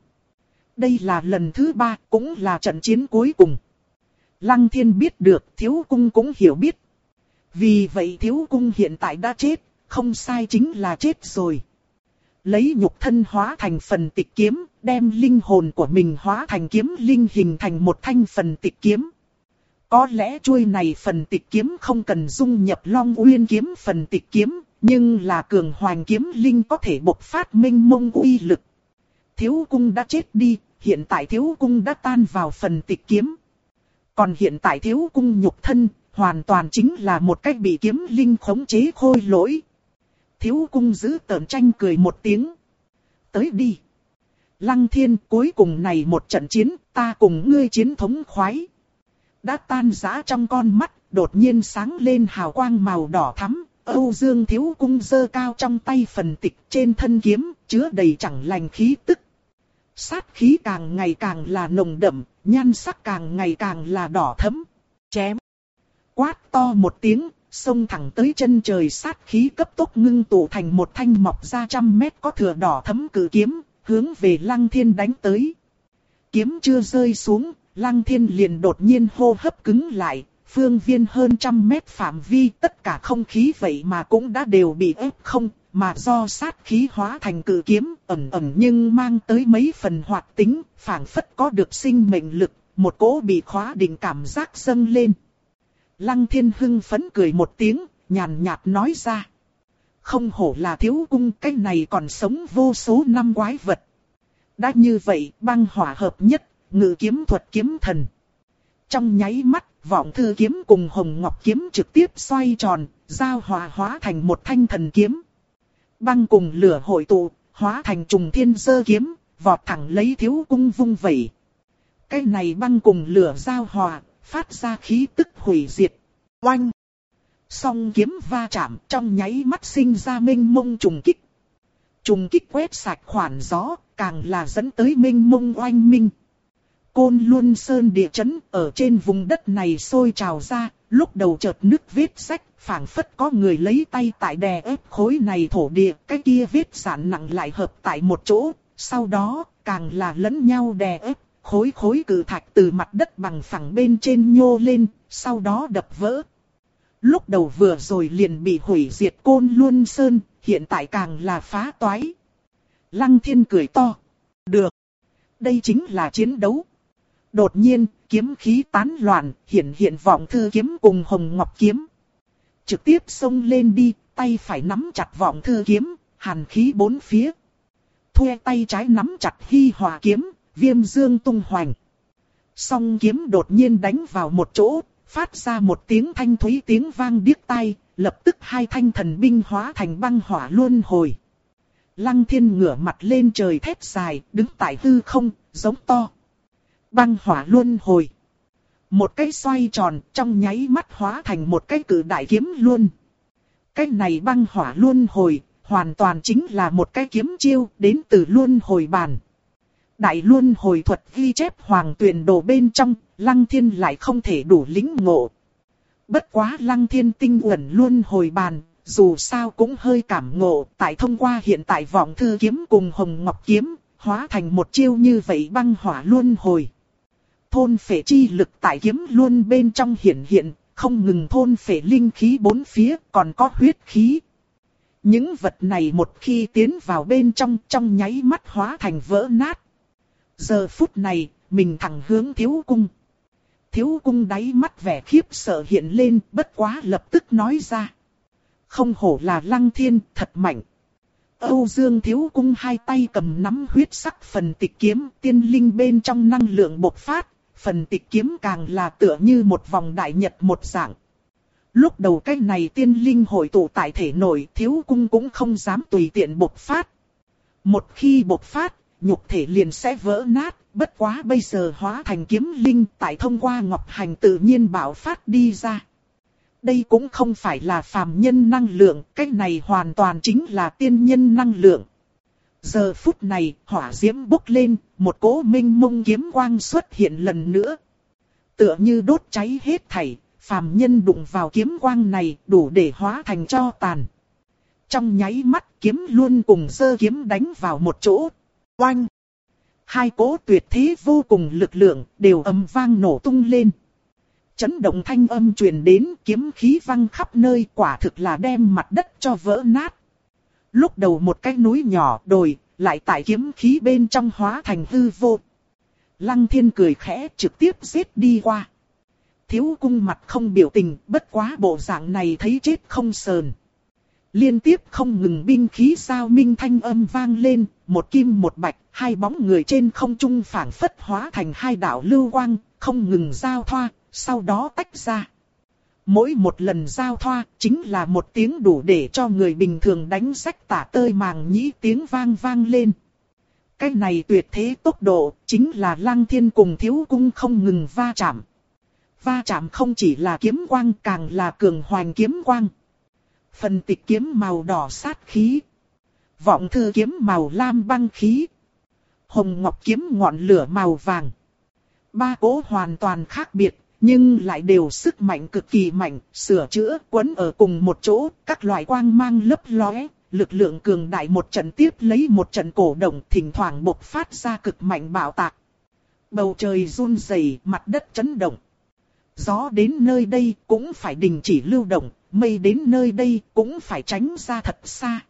Đây là lần thứ ba, cũng là trận chiến cuối cùng. Lăng thiên biết được, thiếu cung cũng hiểu biết. Vì vậy thiếu cung hiện tại đã chết, không sai chính là chết rồi. Lấy nhục thân hóa thành phần tịch kiếm, đem linh hồn của mình hóa thành kiếm linh hình thành một thanh phần tịch kiếm. Có lẽ chuôi này phần tịch kiếm không cần dung nhập long uyên kiếm phần tịch kiếm, nhưng là cường hoàng kiếm linh có thể bộc phát minh mông uy lực. Thiếu cung đã chết đi, hiện tại thiếu cung đã tan vào phần tịch kiếm. Còn hiện tại thiếu cung nhục thân, hoàn toàn chính là một cách bị kiếm linh khống chế khôi lỗi. Thiếu cung giữ tờn tranh cười một tiếng. Tới đi. Lăng thiên cuối cùng này một trận chiến, ta cùng ngươi chiến thống khoái. Đã tan rã trong con mắt, đột nhiên sáng lên hào quang màu đỏ thắm. Âu Dương thiếu cung dơ cao trong tay phần tịch trên thân kiếm, chứa đầy chẳng lành khí tức. Sát khí càng ngày càng là nồng đậm, nhan sắc càng ngày càng là đỏ thẫm. Chém. Quát to một tiếng, xông thẳng tới chân trời sát khí cấp tốc ngưng tụ thành một thanh mọc ra trăm mét có thừa đỏ thấm cử kiếm, hướng về lăng thiên đánh tới. Kiếm chưa rơi xuống, lăng thiên liền đột nhiên hô hấp cứng lại, phương viên hơn trăm mét phạm vi tất cả không khí vậy mà cũng đã đều bị ép không, mà do sát khí hóa thành cự kiếm, ẩn ẩn nhưng mang tới mấy phần hoạt tính, phảng phất có được sinh mệnh lực, một cỗ bị khóa định cảm giác dâng lên. Lăng thiên hưng phấn cười một tiếng, nhàn nhạt nói ra. Không hổ là thiếu cung cái này còn sống vô số năm quái vật. Đã như vậy, băng hỏa hợp nhất, ngự kiếm thuật kiếm thần. Trong nháy mắt, vọng thư kiếm cùng hồng ngọc kiếm trực tiếp xoay tròn, giao hòa hóa thành một thanh thần kiếm. Băng cùng lửa hội tụ, hóa thành trùng thiên sơ kiếm, vọt thẳng lấy thiếu cung vung vẩy. Cái này băng cùng lửa giao hòa, phát ra khí tức hủy diệt. Oanh! Song kiếm va chạm trong nháy mắt sinh ra minh mông trùng kích. Trùng kích quét sạch khoản gió, càng là dẫn tới minh mông oanh minh. Côn Luân Sơn địa chấn ở trên vùng đất này sôi trào ra, lúc đầu chợt nước vết sách, phảng phất có người lấy tay tại đè ép khối này thổ địa, cái kia vết sản nặng lại hợp tại một chỗ, sau đó, càng là lẫn nhau đè ép, khối khối cử thạch từ mặt đất bằng phẳng bên trên nhô lên, sau đó đập vỡ. Lúc đầu vừa rồi liền bị hủy diệt côn luân sơn, hiện tại càng là phá toái. Lăng thiên cười to. Được. Đây chính là chiến đấu. Đột nhiên, kiếm khí tán loạn, hiện hiện vọng thư kiếm cùng hồng ngọc kiếm. Trực tiếp xông lên đi, tay phải nắm chặt vọng thư kiếm, hàn khí bốn phía. Thuê tay trái nắm chặt hy hòa kiếm, viêm dương tung hoành. Song kiếm đột nhiên đánh vào một chỗ, phát ra một tiếng thanh thúy tiếng vang điếc tai, lập tức hai thanh thần binh hóa thành băng hỏa luân hồi. Lăng thiên ngửa mặt lên trời thét dài, đứng tại hư không, giống to. Băng hỏa luân hồi. Một cái xoay tròn, trong nháy mắt hóa thành một cái cử đại kiếm luôn. Cái này băng hỏa luôn hồi, hoàn toàn chính là một cái kiếm chiêu, đến từ luôn hồi bàn. Đại luôn hồi thuật ghi chép hoàng tuyển đồ bên trong, lăng thiên lại không thể đủ lĩnh ngộ. Bất quá lăng thiên tinh uẩn luôn hồi bàn, dù sao cũng hơi cảm ngộ, tại thông qua hiện tại vọng thư kiếm cùng hồng ngọc kiếm, hóa thành một chiêu như vậy băng hỏa luôn hồi. Thôn phệ chi lực tại kiếm luôn bên trong hiện hiện, không ngừng thôn phệ linh khí bốn phía, còn có huyết khí. Những vật này một khi tiến vào bên trong, trong nháy mắt hóa thành vỡ nát. Giờ phút này, mình thẳng hướng thiếu cung. Thiếu cung đáy mắt vẻ khiếp sợ hiện lên, bất quá lập tức nói ra. Không hổ là lăng thiên, thật mạnh. Âu Dương Thiếu Cung hai tay cầm nắm huyết sắc phần tịch kiếm tiên linh bên trong năng lượng bộc phát, phần tịch kiếm càng là tựa như một vòng đại nhật một dạng. Lúc đầu cái này tiên linh hội tụ tại thể nội thiếu cung cũng không dám tùy tiện bộc phát. Một khi bộc phát, nhục thể liền sẽ vỡ nát, bất quá bây giờ hóa thành kiếm linh tại thông qua ngọc hành tự nhiên bảo phát đi ra. Đây cũng không phải là phàm nhân năng lượng, cái này hoàn toàn chính là tiên nhân năng lượng. Giờ phút này, hỏa diễm bốc lên, một cỗ minh mông kiếm quang xuất hiện lần nữa. Tựa như đốt cháy hết thảy, phàm nhân đụng vào kiếm quang này đủ để hóa thành cho tàn. Trong nháy mắt kiếm luôn cùng sơ kiếm đánh vào một chỗ. Oanh! Hai cỗ tuyệt thế vô cùng lực lượng đều ầm vang nổ tung lên. Chấn động thanh âm truyền đến kiếm khí văng khắp nơi quả thực là đem mặt đất cho vỡ nát. Lúc đầu một cái núi nhỏ đồi, lại tại kiếm khí bên trong hóa thành hư vô. Lăng thiên cười khẽ trực tiếp giết đi qua. Thiếu cung mặt không biểu tình, bất quá bộ dạng này thấy chết không sờn. Liên tiếp không ngừng binh khí sao minh thanh âm vang lên, một kim một bạch, hai bóng người trên không trung phảng phất hóa thành hai đạo lưu quang, không ngừng giao thoa, sau đó tách ra. Mỗi một lần giao thoa chính là một tiếng đủ để cho người bình thường đánh sách tả tơi màng nhĩ tiếng vang vang lên. Cái này tuyệt thế tốc độ chính là lăng thiên cùng thiếu cung không ngừng va chạm. Va chạm không chỉ là kiếm quang càng là cường hoành kiếm quang. Phần tịch kiếm màu đỏ sát khí. Vọng thư kiếm màu lam băng khí. Hồng ngọc kiếm ngọn lửa màu vàng. Ba cỗ hoàn toàn khác biệt, nhưng lại đều sức mạnh cực kỳ mạnh, sửa chữa quấn ở cùng một chỗ, các loại quang mang lấp lóe, lực lượng cường đại một trận tiếp lấy một trận cổ động thỉnh thoảng bộc phát ra cực mạnh bạo tạc. Bầu trời run rẩy, mặt đất chấn động. Gió đến nơi đây cũng phải đình chỉ lưu động, mây đến nơi đây cũng phải tránh ra thật xa.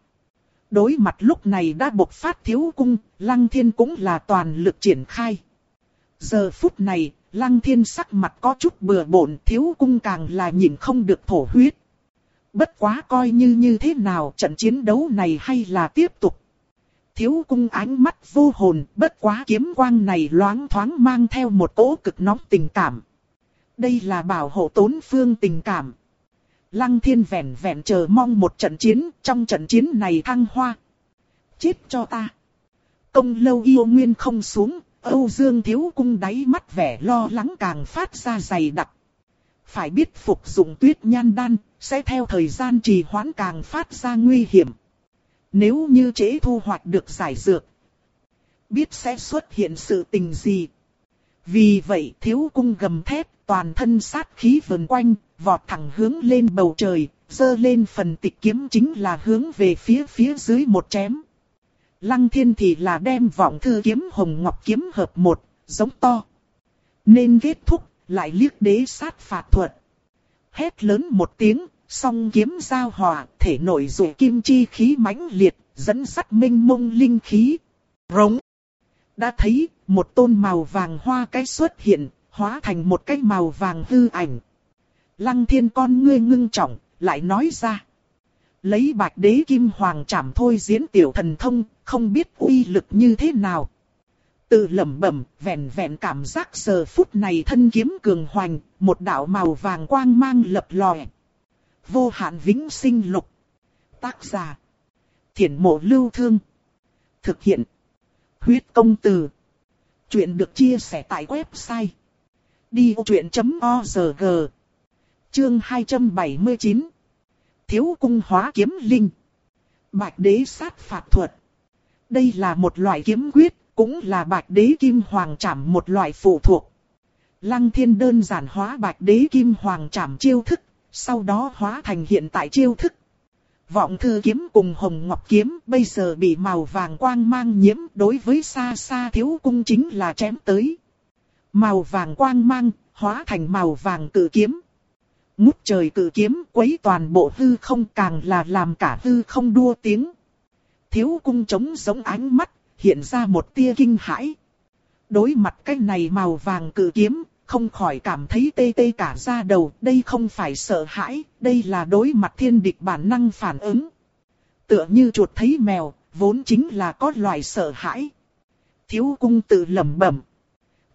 Đối mặt lúc này đã bộc phát thiếu cung, Lăng Thiên cũng là toàn lực triển khai. Giờ phút này, Lăng Thiên sắc mặt có chút bừa bộn, thiếu cung càng là nhìn không được thổ huyết. Bất quá coi như như thế nào trận chiến đấu này hay là tiếp tục. Thiếu cung ánh mắt vô hồn, bất quá kiếm quang này loáng thoáng mang theo một cỗ cực nóng tình cảm. Đây là bảo hộ tốn phương tình cảm. Lăng thiên vẹn vẹn chờ mong một trận chiến, trong trận chiến này thăng hoa. Chết cho ta. Công lâu yêu nguyên không xuống, Âu Dương Thiếu Cung đáy mắt vẻ lo lắng càng phát ra dày đặc. Phải biết phục dụng tuyết nhan đan, sẽ theo thời gian trì hoãn càng phát ra nguy hiểm. Nếu như chế thu hoạch được giải dược, biết sẽ xuất hiện sự tình gì. Vì vậy thiếu cung gầm thép, toàn thân sát khí vần quanh, vọt thẳng hướng lên bầu trời, dơ lên phần tịch kiếm chính là hướng về phía phía dưới một chém. Lăng thiên thì là đem vọng thư kiếm hồng ngọc kiếm hợp một, giống to. Nên kết thúc, lại liếc đế sát phạt thuật. Hét lớn một tiếng, song kiếm giao hòa, thể nội dụ kim chi khí mãnh liệt, dẫn sắt minh mông linh khí. Rống. Đã thấy, một tôn màu vàng hoa cái xuất hiện, hóa thành một cái màu vàng hư ảnh. Lăng thiên con ngươi ngưng trọng, lại nói ra. Lấy bạch đế kim hoàng chảm thôi diễn tiểu thần thông, không biết uy lực như thế nào. Tự lẩm bẩm, vẹn vẹn cảm giác giờ phút này thân kiếm cường hoành, một đạo màu vàng quang mang lập lòe. Vô hạn vĩnh sinh lục. Tác giả. Thiển mộ lưu thương. Thực hiện. Huyết công từ. Chuyện được chia sẻ tại website. Đi truyện.org Chương 279 Thiếu cung hóa kiếm linh Bạch đế sát phạt thuật Đây là một loại kiếm quyết, cũng là bạch đế kim hoàng trảm một loại phụ thuộc. Lăng thiên đơn giản hóa bạch đế kim hoàng trảm chiêu thức, sau đó hóa thành hiện tại chiêu thức. Vọng thư kiếm cùng hồng ngọc kiếm bây giờ bị màu vàng quang mang nhiễm đối với xa xa thiếu cung chính là chém tới. Màu vàng quang mang, hóa thành màu vàng cử kiếm. Ngút trời cử kiếm quấy toàn bộ hư không càng là làm cả hư không đua tiếng. Thiếu cung trống giống ánh mắt, hiện ra một tia kinh hãi. Đối mặt cái này màu vàng cử kiếm, không khỏi cảm thấy tê tê cả da đầu, đây không phải sợ hãi, đây là đối mặt thiên địch bản năng phản ứng. Tựa như chuột thấy mèo, vốn chính là có loài sợ hãi. Thiếu cung tự lẩm bẩm.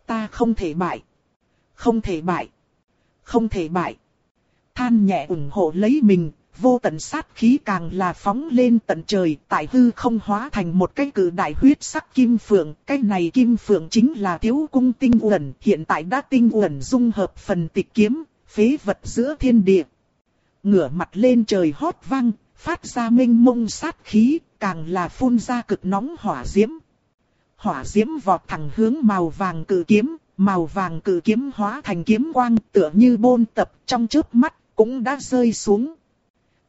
Ta không thể bại. Không thể bại. Không thể bại. Than nhẹ ủng hộ lấy mình, vô tận sát khí càng là phóng lên tận trời, tại hư không hóa thành một cái cử đại huyết sắc kim phượng, cái này kim phượng chính là thiếu cung tinh uẩn, hiện tại đã tinh uẩn dung hợp phần tịch kiếm, phế vật giữa thiên địa. ngửa mặt lên trời hót vang, phát ra minh mông sát khí, càng là phun ra cực nóng hỏa diễm. Hỏa diễm vọt thẳng hướng màu vàng cử kiếm, màu vàng cử kiếm hóa thành kiếm quang tựa như bôn tập trong chớp mắt, cũng đã rơi xuống.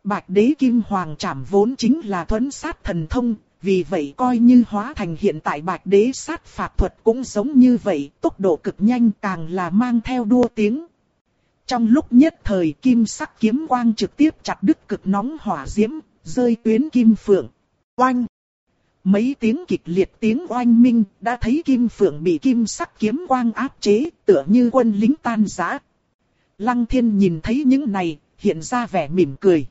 Bạch đế kim hoàng trảm vốn chính là thuấn sát thần thông, vì vậy coi như hóa thành hiện tại bạch đế sát phạt thuật cũng giống như vậy, tốc độ cực nhanh càng là mang theo đua tiếng. Trong lúc nhất thời kim sắc kiếm quang trực tiếp chặt đứt cực nóng hỏa diễm, rơi tuyến kim phượng. Oanh! Mấy tiếng kịch liệt tiếng oanh minh đã thấy kim phượng bị kim sắc kiếm quang áp chế, tựa như quân lính tan rã. Lăng thiên nhìn thấy những này, hiện ra vẻ mỉm cười.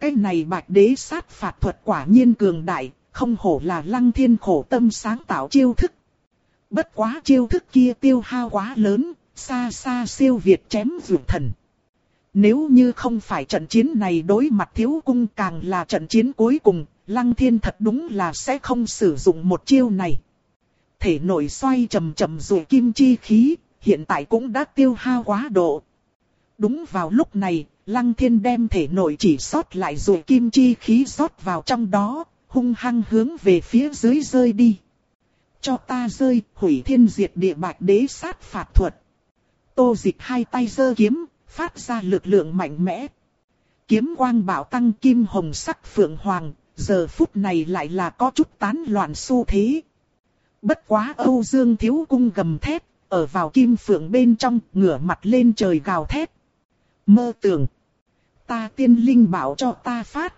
Cái này bạch đế sát phạt thuật quả nhiên cường đại, không hổ là lăng thiên khổ tâm sáng tạo chiêu thức. Bất quá chiêu thức kia tiêu hao quá lớn, xa xa siêu việt chém vượt thần. Nếu như không phải trận chiến này đối mặt thiếu cung càng là trận chiến cuối cùng, lăng thiên thật đúng là sẽ không sử dụng một chiêu này. Thể nội xoay chầm chầm rồi kim chi khí, hiện tại cũng đã tiêu hao quá độ. Đúng vào lúc này, lăng thiên đem thể nội chỉ sót lại rồi kim chi khí sót vào trong đó, hung hăng hướng về phía dưới rơi đi. Cho ta rơi, hủy thiên diệt địa bạch đế sát phạt thuật. Tô dịch hai tay giơ kiếm, phát ra lực lượng mạnh mẽ. Kiếm quang bảo tăng kim hồng sắc phượng hoàng, giờ phút này lại là có chút tán loạn xu thế. Bất quá Âu Dương Thiếu Cung gầm thét, ở vào kim phượng bên trong, ngửa mặt lên trời gào thét. Mơ tưởng, ta tiên linh bảo cho ta phát.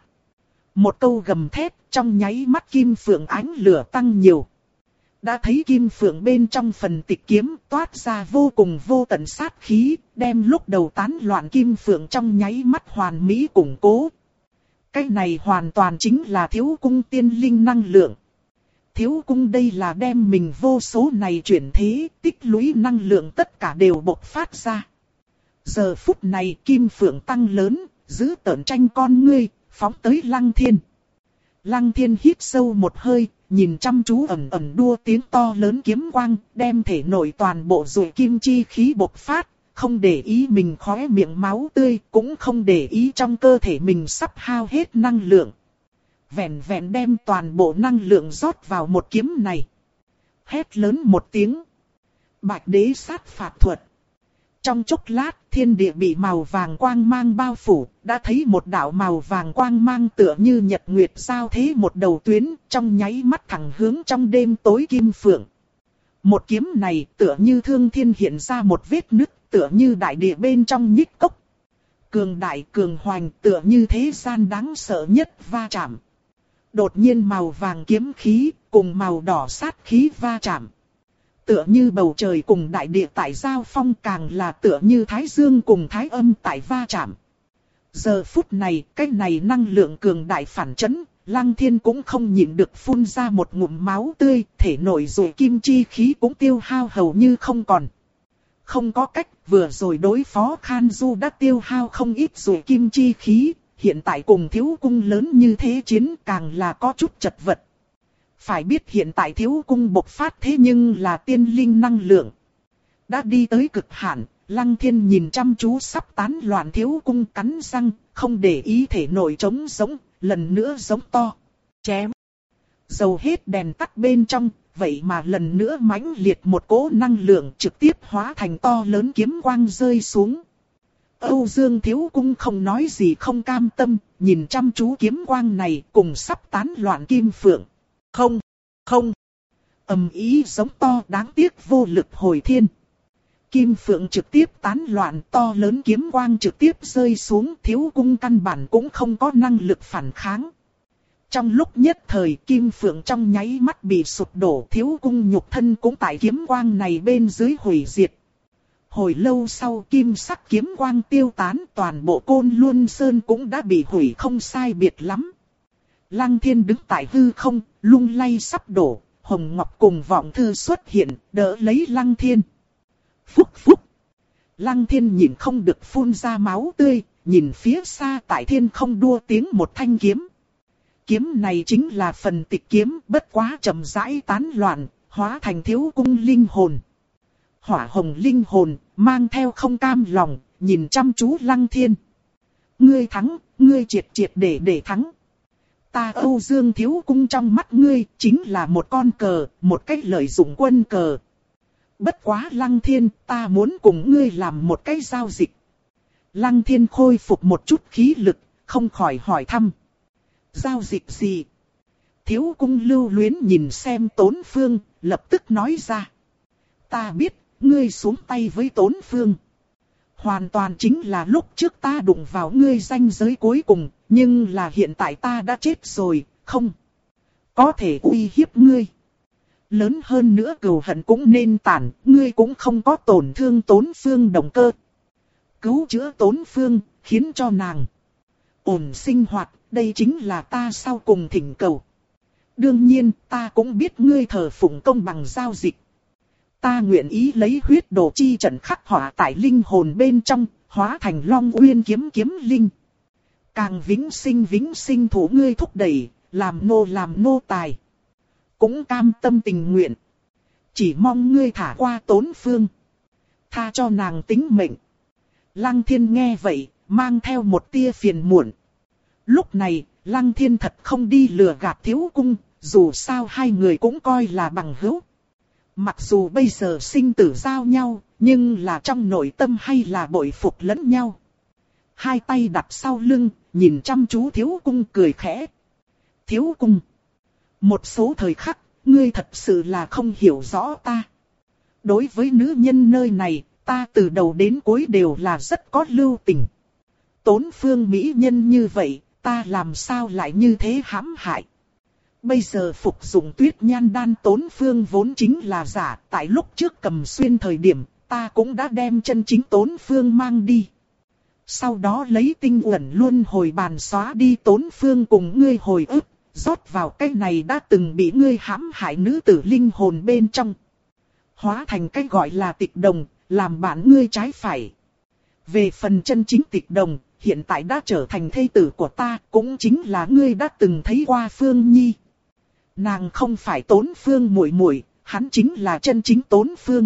Một câu gầm thép trong nháy mắt kim phượng ánh lửa tăng nhiều. Đã thấy kim phượng bên trong phần tịch kiếm toát ra vô cùng vô tận sát khí, đem lúc đầu tán loạn kim phượng trong nháy mắt hoàn mỹ củng cố. Cái này hoàn toàn chính là thiếu cung tiên linh năng lượng. Thiếu cung đây là đem mình vô số này chuyển thế, tích lũy năng lượng tất cả đều bộc phát ra. Giờ phút này kim phượng tăng lớn, giữ tợn tranh con ngươi, phóng tới lăng thiên. Lăng thiên hít sâu một hơi, nhìn chăm chú ẩn ẩn đua tiếng to lớn kiếm quang, đem thể nội toàn bộ rùi kim chi khí bộc phát, không để ý mình khóe miệng máu tươi, cũng không để ý trong cơ thể mình sắp hao hết năng lượng. Vẹn vẹn đem toàn bộ năng lượng rót vào một kiếm này. Hét lớn một tiếng. Bạch đế sát phạt thuật. Trong chốc lát, thiên địa bị màu vàng quang mang bao phủ, đã thấy một đạo màu vàng quang mang tựa như nhật nguyệt sao thế một đầu tuyến, trong nháy mắt thẳng hướng trong đêm tối kim phượng. Một kiếm này tựa như thương thiên hiện ra một vết nứt, tựa như đại địa bên trong nhích cốc. Cường đại cường hoành tựa như thế gian đáng sợ nhất va chạm. Đột nhiên màu vàng kiếm khí cùng màu đỏ sát khí va chạm. Tựa như bầu trời cùng đại địa tại giao phong càng là tựa như thái dương cùng thái âm tại va chạm. Giờ phút này, cái này năng lượng cường đại phản chấn, Lăng Thiên cũng không nhịn được phun ra một ngụm máu tươi, thể nội rồi kim chi khí cũng tiêu hao hầu như không còn. Không có cách, vừa rồi đối phó Khan Du đã tiêu hao không ít rồi kim chi khí, hiện tại cùng thiếu cung lớn như thế chiến càng là có chút chật vật. Phải biết hiện tại thiếu cung bộc phát thế nhưng là tiên linh năng lượng. Đã đi tới cực hạn, Lăng Thiên nhìn chăm chú sắp tán loạn thiếu cung cắn răng, không để ý thể nội trống giống, lần nữa giống to. Chém. Dầu hết đèn tắt bên trong, vậy mà lần nữa mãnh liệt một cỗ năng lượng trực tiếp hóa thành to lớn kiếm quang rơi xuống. Âu Dương Thiếu Cung không nói gì không cam tâm, nhìn chăm chú kiếm quang này cùng sắp tán loạn kim phượng. Không, không. ầm ý giống to đáng tiếc vô lực hồi thiên. Kim phượng trực tiếp tán loạn to lớn kiếm quang trực tiếp rơi xuống thiếu cung căn bản cũng không có năng lực phản kháng. Trong lúc nhất thời kim phượng trong nháy mắt bị sụp đổ thiếu cung nhục thân cũng tại kiếm quang này bên dưới hủy diệt. Hồi lâu sau kim sắc kiếm quang tiêu tán toàn bộ côn luân sơn cũng đã bị hủy không sai biệt lắm. Lăng thiên đứng tại hư không, lung lay sắp đổ, hồng ngọc cùng vọng thư xuất hiện, đỡ lấy lăng thiên. Phúc phúc. Lăng thiên nhìn không được phun ra máu tươi, nhìn phía xa tại thiên không đua tiếng một thanh kiếm. Kiếm này chính là phần tịch kiếm bất quá chậm rãi tán loạn, hóa thành thiếu cung linh hồn. Hỏa hồng linh hồn, mang theo không cam lòng, nhìn chăm chú lăng thiên. ngươi thắng, ngươi triệt triệt để để thắng. Ta Âu Dương Thiếu Cung trong mắt ngươi chính là một con cờ, một cách lợi dụng quân cờ. Bất quá Lăng Thiên, ta muốn cùng ngươi làm một cái giao dịch. Lăng Thiên khôi phục một chút khí lực, không khỏi hỏi thăm. Giao dịch gì? Thiếu cung lưu luyến nhìn xem tốn phương, lập tức nói ra. Ta biết, ngươi xuống tay với tốn phương. Hoàn toàn chính là lúc trước ta đụng vào ngươi danh giới cuối cùng, nhưng là hiện tại ta đã chết rồi, không. Có thể uy hiếp ngươi. Lớn hơn nữa cừu hận cũng nên tản, ngươi cũng không có tổn thương tốn phương động cơ. Cứu chữa tốn phương, khiến cho nàng ổn sinh hoạt, đây chính là ta sau cùng thỉnh cầu. Đương nhiên, ta cũng biết ngươi thờ phụng công bằng giao dịch. Ta nguyện ý lấy huyết đồ chi trận khắc hỏa tại linh hồn bên trong, hóa thành long uyên kiếm kiếm linh. Càng vĩnh sinh vĩnh sinh thủ ngươi thúc đẩy, làm nô làm nô tài. Cũng cam tâm tình nguyện. Chỉ mong ngươi thả qua tốn phương. Tha cho nàng tính mệnh. Lăng thiên nghe vậy, mang theo một tia phiền muộn. Lúc này, Lăng Thiên thật không đi lừa gạt thiếu cung, dù sao hai người cũng coi là bằng hữu. Mặc dù bây giờ sinh tử giao nhau, nhưng là trong nội tâm hay là bội phục lẫn nhau. Hai tay đặt sau lưng, nhìn chăm chú thiếu cung cười khẽ. Thiếu cung. Một số thời khắc, ngươi thật sự là không hiểu rõ ta. Đối với nữ nhân nơi này, ta từ đầu đến cuối đều là rất có lưu tình. Tốn phương mỹ nhân như vậy, ta làm sao lại như thế hãm hại. Bây giờ phục dụng tuyết nhan đan tốn phương vốn chính là giả, tại lúc trước cầm xuyên thời điểm, ta cũng đã đem chân chính tốn phương mang đi. Sau đó lấy tinh uẩn luôn hồi bàn xóa đi tốn phương cùng ngươi hồi ức, rót vào cái này đã từng bị ngươi hãm hại nữ tử linh hồn bên trong. Hóa thành cái gọi là tịch đồng, làm bạn ngươi trái phải. Về phần chân chính tịch đồng, hiện tại đã trở thành thê tử của ta, cũng chính là ngươi đã từng thấy qua Phương Nhi. Nàng không phải tốn Phương muội muội, hắn chính là chân chính tốn Phương.